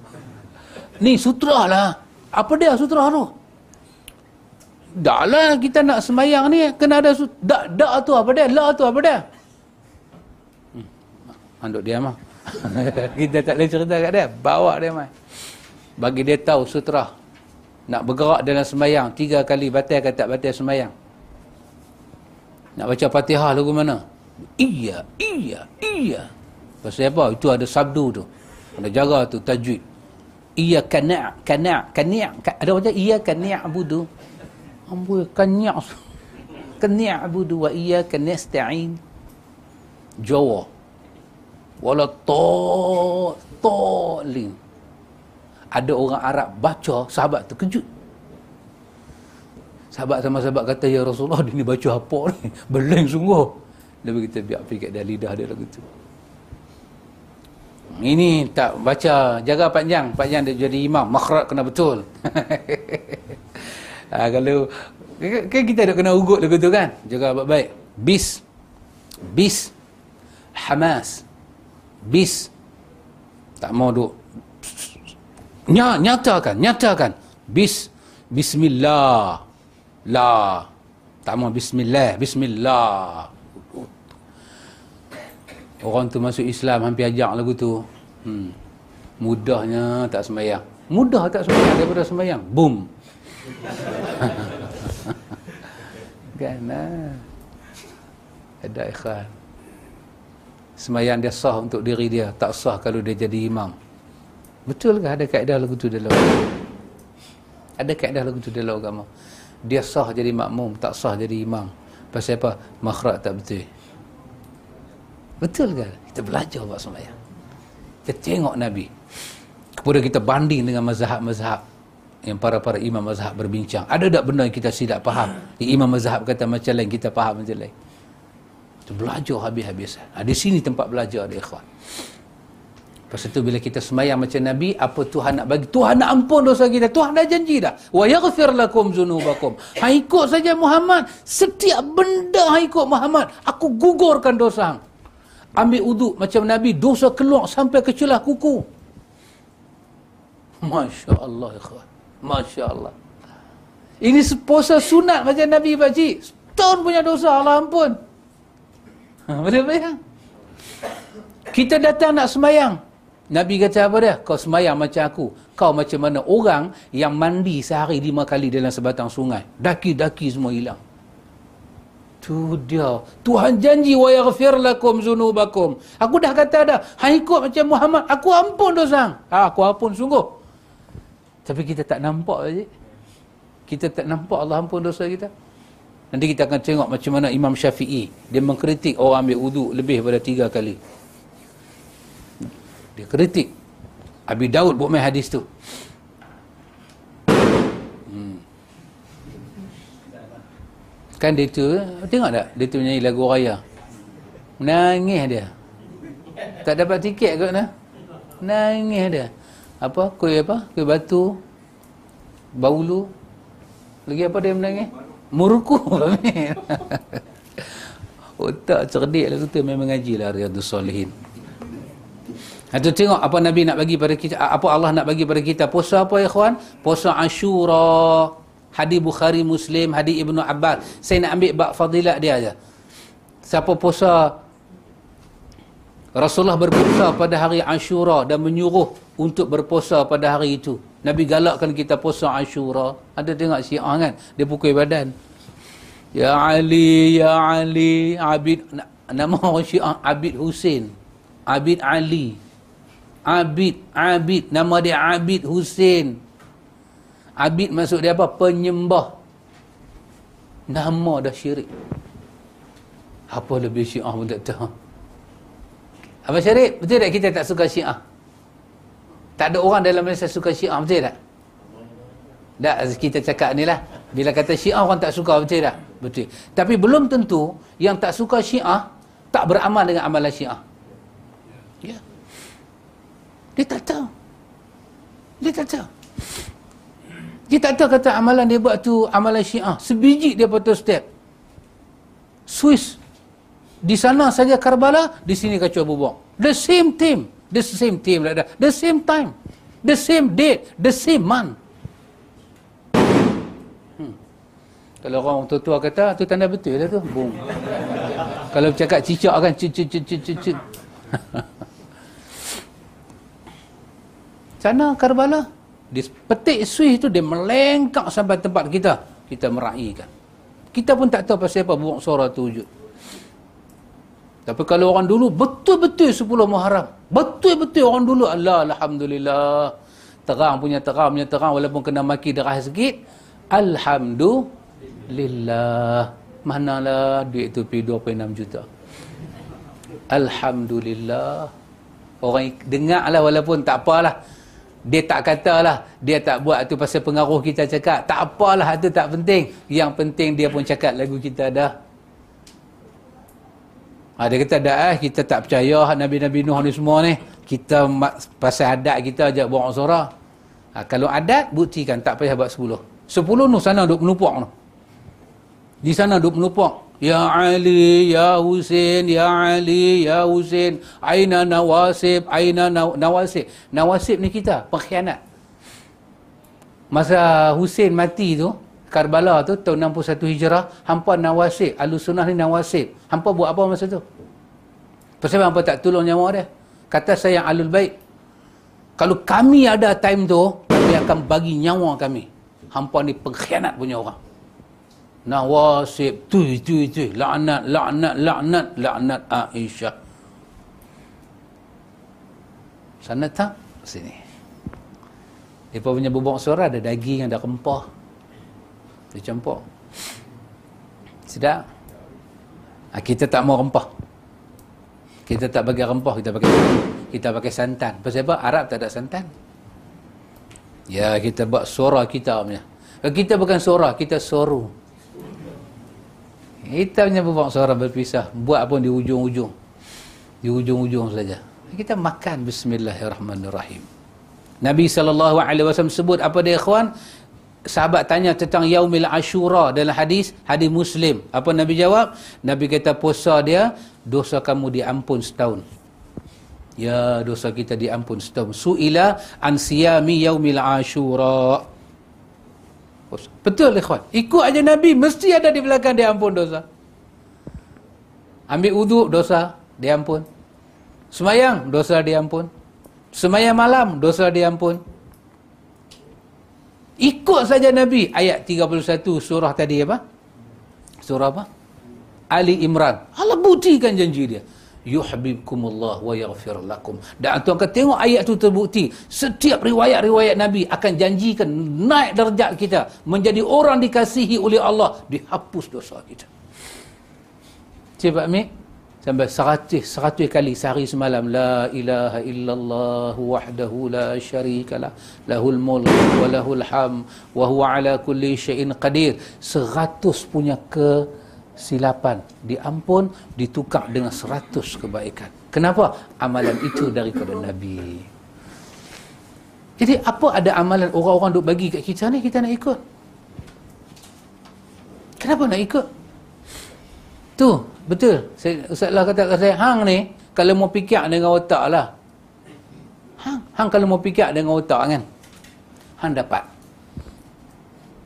Ni sutra lah. Apa dia sutra tu? Dah lah kita nak semayang ni kena ada sutra. Dak, dak tu apa dia? La tu apa dia? Hmm. Anduk dia mah. <laughs> kita tak boleh cerita kat dia. Bawa dia mah. Bagi dia tahu sutra. Nak bergerak dalam semayang. Tiga kali batal ke tak batal semayang. Nak baca fatihah lagu mana? Iya, iya, iya. Pasal apa? Itu ada sabdu tu. Kena jaga tu tajwid. Iya kana' kana' kana' ada macam iya kana' budu. Amboi kana' <laughs> kana' budu wa iya kana' sta'in. Jawa. Wala to to lin. Ada orang Arab baca sahabat terkejut. Sahabat sama sahabat kata ya Rasulullah dia ni baca apa ni? <laughs> Beleng sungguh. Lebih kita biar fikir dia lidah dia lagu tu. Ini tak baca jaga panjang, panjang dia jadi imam, makhraj kena betul. ha, <laughs> kalau kan kita dah kena ugut lagu tu kan? Jaga baik-baik. Bis. Bis. Hamas. Bis. Tak mau duk Nya, nyatakan, nyatakan. Bis bismillah. La. Tak mau bismillah, bismillah. Orang tu masuk Islam hampir ajak lagu tu. Hmm. Mudahnya tak semayang. Mudah tak semayang daripada semayang. Boom. <laughs> kan nah. Ada ikhwan. Semayang dia sah untuk diri dia. Tak sah kalau dia jadi imam. Betul ke ada kaedah lagu tu dalam Ada kaedah lagu tu dalam agama. Dia sah jadi makmum. Tak sah jadi imam. Pasal apa? Makhraj tak betul. Betul ke? Kita belajar buat sembahyang. Kita tengok Nabi. Kemudian kita banding dengan mazhab-mazhab yang para-para imam mazhab berbincang. Ada tak benda yang kita tidak faham? Imam mazhab kata macam lain, kita faham macam lain. Kita belajar habis-habisan. Ha, di sini tempat belajar dia, ikhwan. Lepas itu bila kita semayang macam Nabi, apa Tuhan nak bagi? Tuhan nak ampun dosa kita. Tuhan dah janji dah. Wa yaghfir lakum zunubakum. Ha ikut saja Muhammad. Setiap benda ha ikut Muhammad. Aku gugurkan dosa ambil uduk macam Nabi dosa keluar sampai ke celah kuku Masya Allah ikhwan Masya Allah ini puasa sunat macam Nabi pakcik setahun punya dosa Allah ampun ha, boleh bayang kita datang nak semayang Nabi kata apa dia? Kau semayang macam aku. Kau macam mana orang yang mandi sehari lima kali dalam sebatang sungai. Daki-daki semua hilang. Tu dia. Tuhan janji wa yaghfir lakum zunubakum. Aku dah kata dah, hang ikut macam Muhammad, aku ampun dosa. Ha, aku ampun sungguh. Tapi kita tak nampak aje. Kita tak nampak Allah ampun dosa kita. Nanti kita akan tengok macam mana Imam Syafi'i. Dia mengkritik orang ambil uduk lebih daripada tiga kali. Dia kritik. Abi Daud buat main hadis tu. Hmm. Kan dia tu, tengok tak? Dia tu menyanyi lagu raya. Nangis dia. Tak dapat tiket kot nah. Nangis dia. Apa? Kuih apa? Kuih batu. Baulu. Lagi apa dia menangis? Murku. <laughs> Otak cerdik lah tu memang ngaji lah Riyadus Salihin. Itu tengok apa Nabi nak bagi pada kita, apa Allah nak bagi pada kita. Puasa apa ya kawan? Puasa Ashura. Hadis Bukhari Muslim, hadis Ibnu Abbas. Saya nak ambil bab fadilat dia aja. Siapa puasa Rasulullah berpuasa pada hari Ashura dan menyuruh untuk berpuasa pada hari itu. Nabi galakkan kita puasa Ashura. Ada tengok Syiah kan? Dia pukul badan. Ya Ali, Ya Ali, Abid nama orang Syiah Abid Hussein. Abid Ali. Abid, Abid, nama dia Abid Hussein. Abid maksud dia apa? Penyembah. Nama dah syirik. Apa lebih syiah pun tak tahu. Apa syirik? Betul tak kita tak suka syiah? Tak ada orang dalam Malaysia suka syiah, betul tak? Tak, kita cakap ni lah. Bila kata syiah orang tak suka, betul tak? Betul. Tapi belum tentu yang tak suka syiah tak beramal dengan amalan syiah. Ya. Dia tak tahu. Dia tak tahu. Dia tak tahu kata amalan dia buat tu amalan syiah. Sebiji dia patut step. Swiss. Di sana saja Karbala, di sini kacau bubuk. The same team. The same team. The same time. The same date. The same month. Hmm. Kalau orang tua-tua kata, tu tanda betul lah tu. Boom. Kalau cakap cicak kan, cicak, cicak, cicak. Sana Karbala. Di petik suih itu dia melengkak sampai tempat kita. Kita meraihkan. Kita pun tak tahu pasal apa buang suara tu wujud. Tapi kalau orang dulu betul-betul 10 Muharram. Betul-betul orang dulu Allah alhamdulillah. Terang punya terang punya terang walaupun kena maki derah sikit. Alhamdulillah. Manalah duit tu pergi 26 juta. Alhamdulillah. Orang dengar lah walaupun tak apalah dia tak katalah dia tak buat tu pasal pengaruh kita cakap tak apalah itu tak penting yang penting dia pun cakap lagu kita dah ha, dia kata dah eh kita tak percaya Nabi-Nabi Nuh ni semua ni kita pasal adat kita ajak buang suara ha, kalau adat buktikan tak payah buat 10 10 Nuh sana duduk menupuk tu di sana duduk menupuk Ya Ali, Ya Husin, Ya Ali, Ya Husin. Aina Nawasib, Aina Nawasib. Nawasib ni kita, pengkhianat. Masa Husin mati tu, Karbala tu, tahun 61 Hijrah, hampa Nawasib. Al-Sunnah ni Nawasib. Hampa buat apa masa tu? Pasal hampa tak tolong nyawa dia? Kata saya Alul Baik. Kalau kami ada time tu, kami akan bagi nyawa kami. Hampa ni pengkhianat punya orang. Nawasib. Tu tu tu laknat laknat laknat laknat Aisyah. Sana tak? Sini. Mereka punya bubuk suara ada daging ada rempah dia campur. Sedap? Ha, kita tak mau rempah kita tak bagi rempah kita pakai kita pakai santan apa Arab tak ada santan ya kita buat suara kita punya kita bukan suara kita soru kita punya bubuk suara berpisah. Buat pun di ujung-ujung. Di ujung-ujung saja. Kita makan bismillahirrahmanirrahim. Nabi SAW sebut apa dia ikhwan? Sahabat tanya tentang Yaumil Ashura dalam hadis, hadis Muslim. Apa Nabi jawab? Nabi kata puasa dia, dosa kamu diampun setahun. Ya, dosa kita diampun setahun. Su'ila an siyami yaumil Ashura. Betul ikhwan. Ikut aja Nabi mesti ada di belakang dia ampun dosa. Ambil uduk dosa dia ampun. Semayang dosa dia ampun. Semayang malam dosa dia ampun. Ikut saja Nabi ayat 31 surah tadi apa? Surah apa? Ali Imran. Allah buktikan janji dia. yuhibbukumullah wa yaghfir lakum. Dan tuan akan tengok ayat tu terbukti. Setiap riwayat-riwayat Nabi akan janjikan naik darjat kita menjadi orang dikasihi oleh Allah, dihapus dosa kita. Cepat mi sampai seratus seratus kali sehari semalam la ilaha illallah wahdahu la syarikalah lahul mulk wa lahul ham wa huwa ala kulli syai'in qadir seratus punya ke silapan diampun ditukar dengan seratus kebaikan. Kenapa? Amalan itu daripada Nabi. Jadi apa ada amalan orang-orang duk bagi kat kita ni? Kita nak ikut. Kenapa nak ikut? Tu betul. Saya, Ustaz Allah kata kat saya hang ni kalau mau fikir dengan otak lah. Hang, hang kalau mau fikir dengan otak kan? Hang dapat.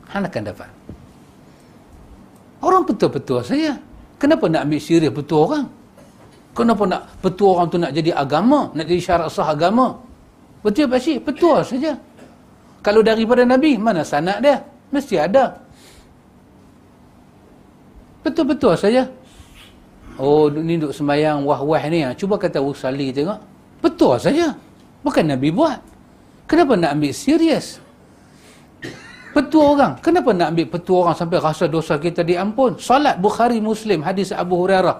Hang akan dapat Orang betul-betul saja. Kenapa nak ambil serius betul orang? Kenapa nak betul orang tu nak jadi agama? Nak jadi syarat sah agama? Betul tak sih? Betul saja. Kalau daripada Nabi, mana sanat dia? Mesti ada. Betul-betul saja. Oh, ni duduk sembahyang wah-wah ni. Ha. Cuba kata usali tengok. Betul saja. Bukan Nabi buat. Kenapa nak ambil serius? Petua orang. Kenapa nak ambil petua orang sampai rasa dosa kita diampun? Salat Bukhari Muslim, hadis Abu Hurairah.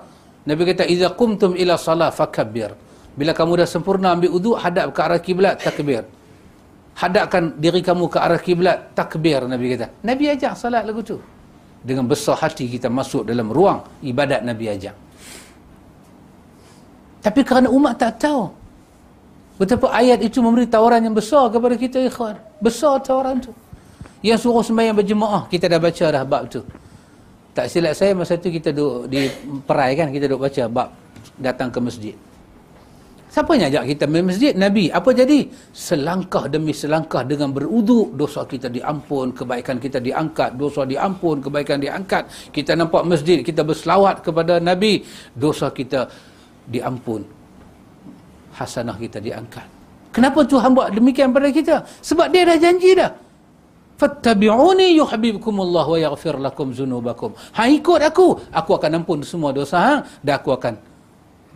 Nabi kata, Iza kumtum ila salat fakabbir. Bila kamu dah sempurna ambil uduk, hadap ke arah kiblat, takbir. Hadapkan diri kamu ke arah kiblat, takbir, Nabi kata. Nabi ajak salat lagu tu. Dengan besar hati kita masuk dalam ruang ibadat Nabi ajak. Tapi kerana umat tak tahu, betapa ayat itu memberi tawaran yang besar kepada kita, ikhwan. Besar tawaran tu yang suruh sembahyang berjemaah kita dah baca dah bab tu. Tak silap saya masa tu kita duduk di perai kan kita duduk baca bab datang ke masjid. Siapa yang ajak kita ke masjid? Nabi. Apa jadi? Selangkah demi selangkah dengan beruduk dosa kita diampun kebaikan kita diangkat. Dosa diampun kebaikan diangkat. Kita nampak masjid kita berselawat kepada Nabi. Dosa kita diampun. Hasanah kita diangkat. Kenapa Tuhan buat demikian pada kita? Sebab dia dah janji dah fattabi'uni yuhibbukumullah wa yaghfir lakum dzunubakum ha ikut aku aku akan ampun semua dosa hang dan aku akan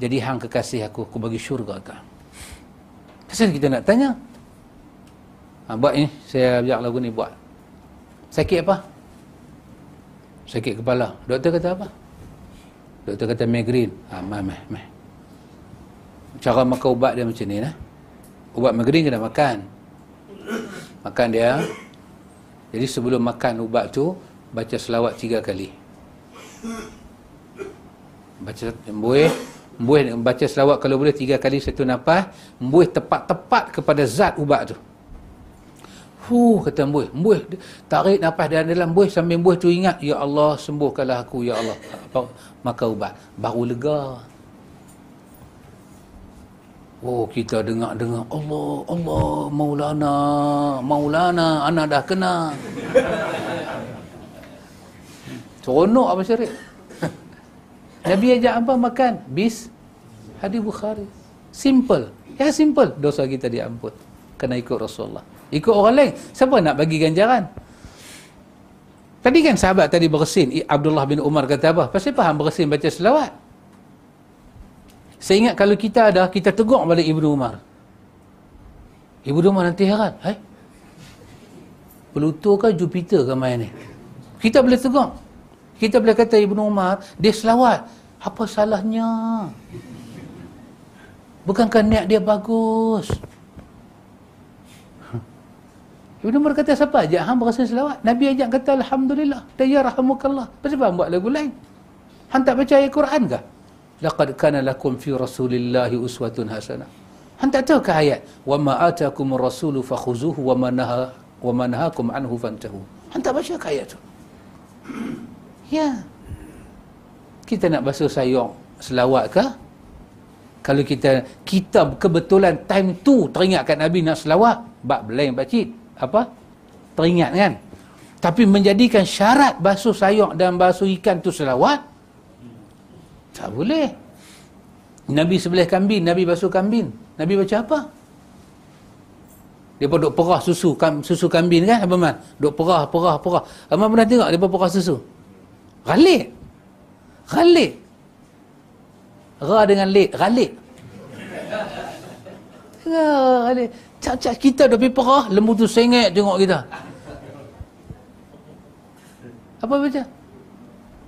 jadi hang kekasih aku. Aku bagi syurga kau. Pasal kita nak tanya? Ha, buat ni saya ajak lagu ni buat. Sakit apa? Sakit kepala. Doktor kata apa? Doktor kata migraine ha mai mai mai cara makan ubat dia macam ni nah ubat migraine kena makan. Makan dia jadi sebelum makan ubat tu baca selawat tiga kali. Baca embuih, embuih baca selawat kalau boleh tiga kali satu nafas, embuih tepat-tepat kepada zat ubat tu. Hu kata embuih, embuih tarik nafas dalam dalam embuih sambil embuih tu ingat ya Allah sembuhkanlah aku ya Allah. Apa makan ubat baru lega. Oh kita dengar-dengar Allah, Allah, Maulana, Maulana, anak dah kena. Seronok apa syirik? <laughs> Nabi ajak apa makan? Bis hadis Bukhari. Simple. Ya simple. Dosa kita diampun. Kena ikut Rasulullah. Ikut orang lain. Siapa nak bagi ganjaran? Tadi kan sahabat tadi bersin. Abdullah bin Umar kata apa? Pasti faham bersin baca selawat. Saya ingat kalau kita ada, kita tegur balik Ibnu Umar. Ibnu Umar nanti heran. Hai? Pluto ke Jupiter ke main ni? Kita boleh tegur. Kita boleh kata Ibnu Umar, dia selawat. Apa salahnya? Bukankah niat dia bagus? Ibnu Umar kata siapa ajak hang berasa selawat? Nabi ajak kata Alhamdulillah. Dan ya rahmukallah. Kenapa buat lagu lain? Hang tak baca ayat Quran kah? Laqad kana lakum fi rasulillahi uswatun hasanah anda tahu ke ayat? Wa ma atakumur rasulu fakhuzuhu wa man naha wa man nahakum anhu fantahu. Anda baca ayat tu? <clears throat> Ya. Kita nak basuh sayang selawat ke? Kalau kita kita kebetulan time tu teringatkan Nabi nak selawat bab lain bacit apa? Teringat kan? Tapi menjadikan syarat basuh sayang dan basuh ikan tu selawat tak boleh. Nabi sebelah kambing, Nabi basuh kambing. Nabi baca apa? Dia duk perah susu susu kambing kan apa man? Duk perah perah perah. Abang pernah tengok dia perah susu? Galik. Galik. Ra dengan lek, ralik. Ra, ralik. Cap-cap kita dah pergi perah, lembu tu sengit tengok kita. Apa baca?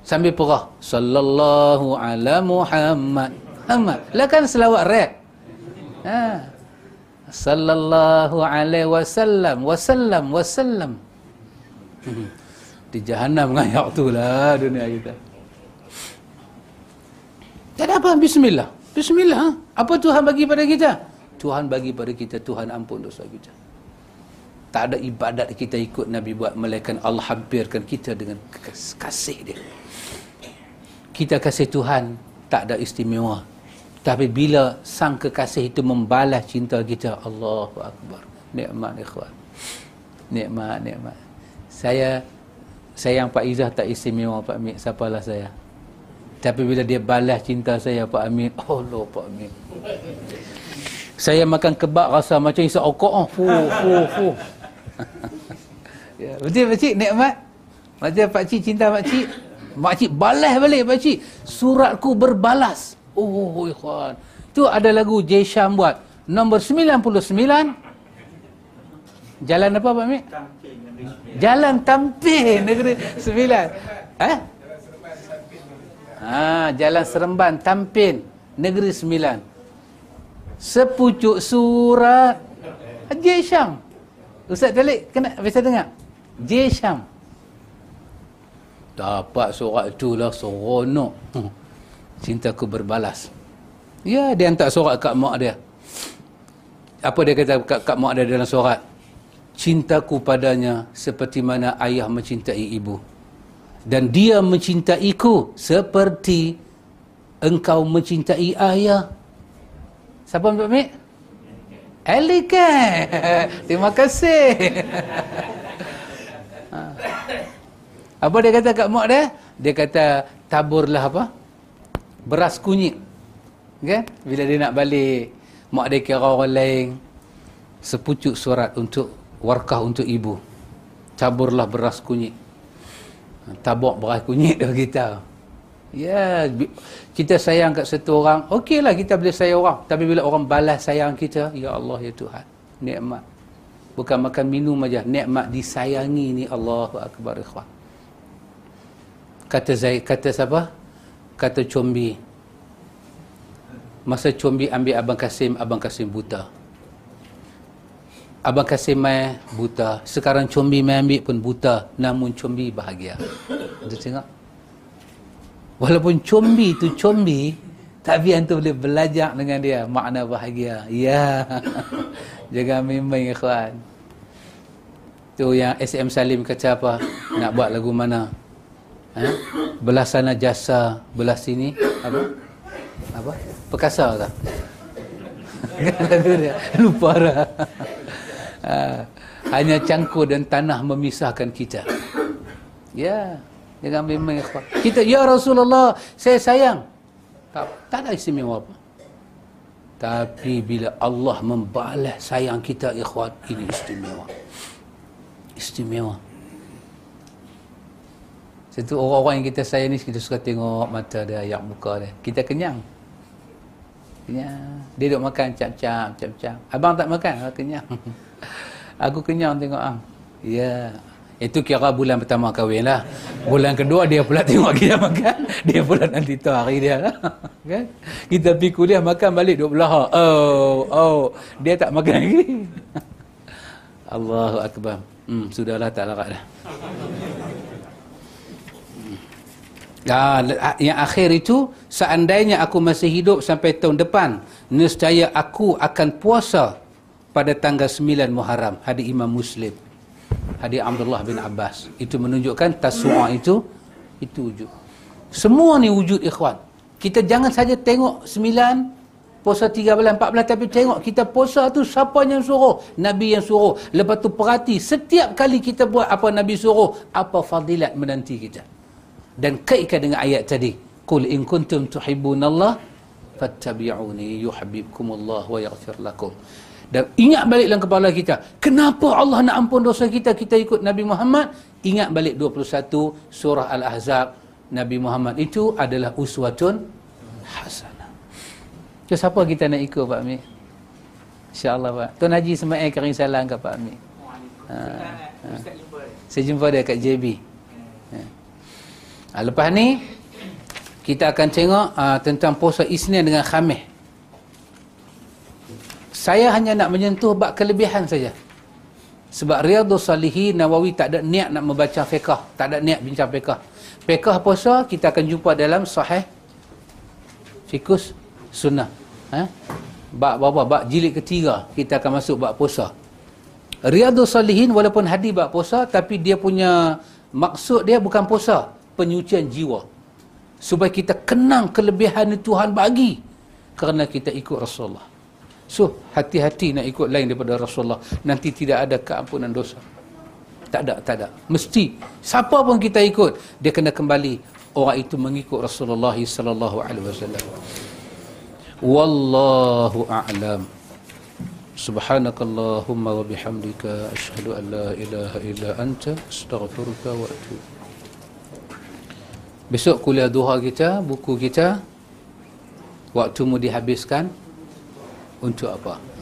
Sambil perah. Sallallahu ala Muhammad. Muhammad. Lah kan selawat rap. Ha. Sallallahu alaihi wasallam. Wasallam. Wasallam. Hmm. Di jahannam ngayak tu lah dunia kita. Tak ada apa. Bismillah. Bismillah. Ha? Apa Tuhan bagi pada kita? Tuhan bagi pada kita. Tuhan ampun dosa kita. Tak ada ibadat kita ikut Nabi buat. Melainkan Allah hampirkan kita dengan kasih dia. Kita kasih Tuhan. Tak ada istimewa. Tapi bila sang kekasih itu membalas cinta kita. Allahu Akbar. Nikmat ikhwan. Nikmat, nikmat. Saya sayang Pak Izzah tak istimewa Pak Amir. Siapalah saya. Tapi bila dia balas cinta saya Pak Amin, oh Allah Pak Amin. Saya makan kebab rasa macam isa okok oh. Fu fu fu. <laughs> ya, betul pak cik nikmat. Macam pak cik cinta pak cik. Pak cik balas balik pak cik. Suratku berbalas. Oh ikhwan. Tu ada lagu J Syam buat. Nombor 99. Jalan apa Pak Mik? Jalan Tampin Negeri Sembilan. Eh? Ha, Jalan Seremban, Tampin, Negeri Sembilan. Sepucuk surat J. Syam. Ustaz Talik, kena biasa dengar? J. Syam. Dapat surat itulah seronok. Hmm. Cintaku berbalas. Ya, dia hantar surat kat mak dia. Apa dia kata kat, kat mak dia dalam surat? Cintaku padanya seperti mana ayah mencintai ibu dan dia mencintaiku seperti engkau mencintai ayah. Siapa Mbak Mik? Elikan. Terima kasih. Ha. apa dia kata kat mak dia? Dia kata taburlah apa? Beras kunyit. Kan? Bila dia nak balik, mak dia kira orang lain sepucuk surat untuk warkah untuk ibu. Taburlah beras kunyit tabak beras kunyit dah kita ya kita sayang kat satu orang okeylah kita boleh sayang orang tapi bila orang balas sayang kita ya Allah ya Tuhan nikmat bukan makan minum aja nikmat disayangi ni Allahu akbar ikhwan kata Zaid kata siapa kata Combi masa Combi ambil Abang Kasim Abang Kasim buta Abang Kasim mai buta. Sekarang Combi mai ambil pun buta. Namun Combi bahagia. Kita tengok. Walaupun Combi tu Combi, tapi antum boleh belajar dengan dia makna bahagia. Ya. <laughs> Jangan main-main ikhwan. Tu yang SM Salim kata apa? Nak buat lagu mana? Ha? Belah sana jasa, belah sini apa? Apa? Perkasa tak? <laughs> Lupa dah. Ha, hanya cangkur dan tanah memisahkan kita. Ya, jangan memang ikhwan. Kita, ya Rasulullah, saya sayang. Tak, tak ada istimewa apa. Tapi bila Allah membalas sayang kita, ikhwan, ini istimewa. Istimewa. Satu orang-orang yang kita sayang ni, kita suka tengok mata dia, ayak muka dia. Kita kenyang. Kenyang. Dia duduk makan cap-cap, cap-cap. Abang tak makan, kenyang. <laughs> aku kenyang tengok ang. Ya. Itu kira bulan pertama kahwin lah. Bulan kedua dia pula <laughs> tengok kita makan. Dia pula nanti tu hari dia lah. <laughs> kan? Kita pergi kuliah makan balik dua belah. Oh, oh. Dia tak makan lagi. <laughs> Allahu Akbar. Hmm, sudahlah tak larat dah. Ya, yang akhir itu seandainya aku masih hidup sampai tahun depan nescaya aku akan puasa pada tanggal 9 Muharram hadis Imam Muslim hadis Abdullah bin Abbas. Itu menunjukkan tasua itu itu wujud. Semua ni wujud ikhwan. Kita jangan saja tengok 9 puasa 13 14 tapi tengok kita puasa tu siapa yang suruh? Nabi yang suruh. Lepas tu perhati setiap kali kita buat apa nabi suruh apa fadilat menanti kita? Dan kaitkan dengan ayat tadi. Qul in kuntum tuhibbunallah fattabi'uni yuhibbukumullah wa yaghfir lakum dan ingat balik dalam kepala kita kenapa Allah nak ampun dosa kita kita ikut Nabi Muhammad ingat balik 21 surah Al-Ahzab Nabi Muhammad itu adalah uswatun hasanah So, siapa kita nak ikut Pak Amir? InsyaAllah Pak. Tuan Haji Semail kering salam ke Pak Amir. Ha, Ha. Saya jumpa dia kat JB. Ha. Ha, lepas ni, kita akan tengok uh, tentang puasa Isnin dengan Khamis. Saya hanya nak menyentuh bab kelebihan saja. Sebab Riyadhus Salihin Nawawi tak ada niat nak membaca fiqah, tak ada niat bincang fiqah. Fiqah puasa kita akan jumpa dalam sahih fikus sunnah. Ha? Bab apa? Bab jilid ketiga kita akan masuk bab puasa. Riyadhus Salihin walaupun hadis bab puasa tapi dia punya maksud dia bukan puasa, penyucian jiwa. Supaya kita kenang kelebihan yang Tuhan bagi kerana kita ikut Rasulullah. So, hati-hati nak ikut lain daripada Rasulullah. Nanti tidak ada keampunan dosa. Tak ada, tak ada. Mesti siapa pun kita ikut, dia kena kembali orang itu mengikut Rasulullah sallallahu alaihi wasallam. Wallahu a'lam. Subhanakallahumma wa bihamdika asyhadu an la ilaha illa anta astaghfiruka wa atubu. Besok kuliah duha kita, buku kita waktu mu dihabiskan untuk apa?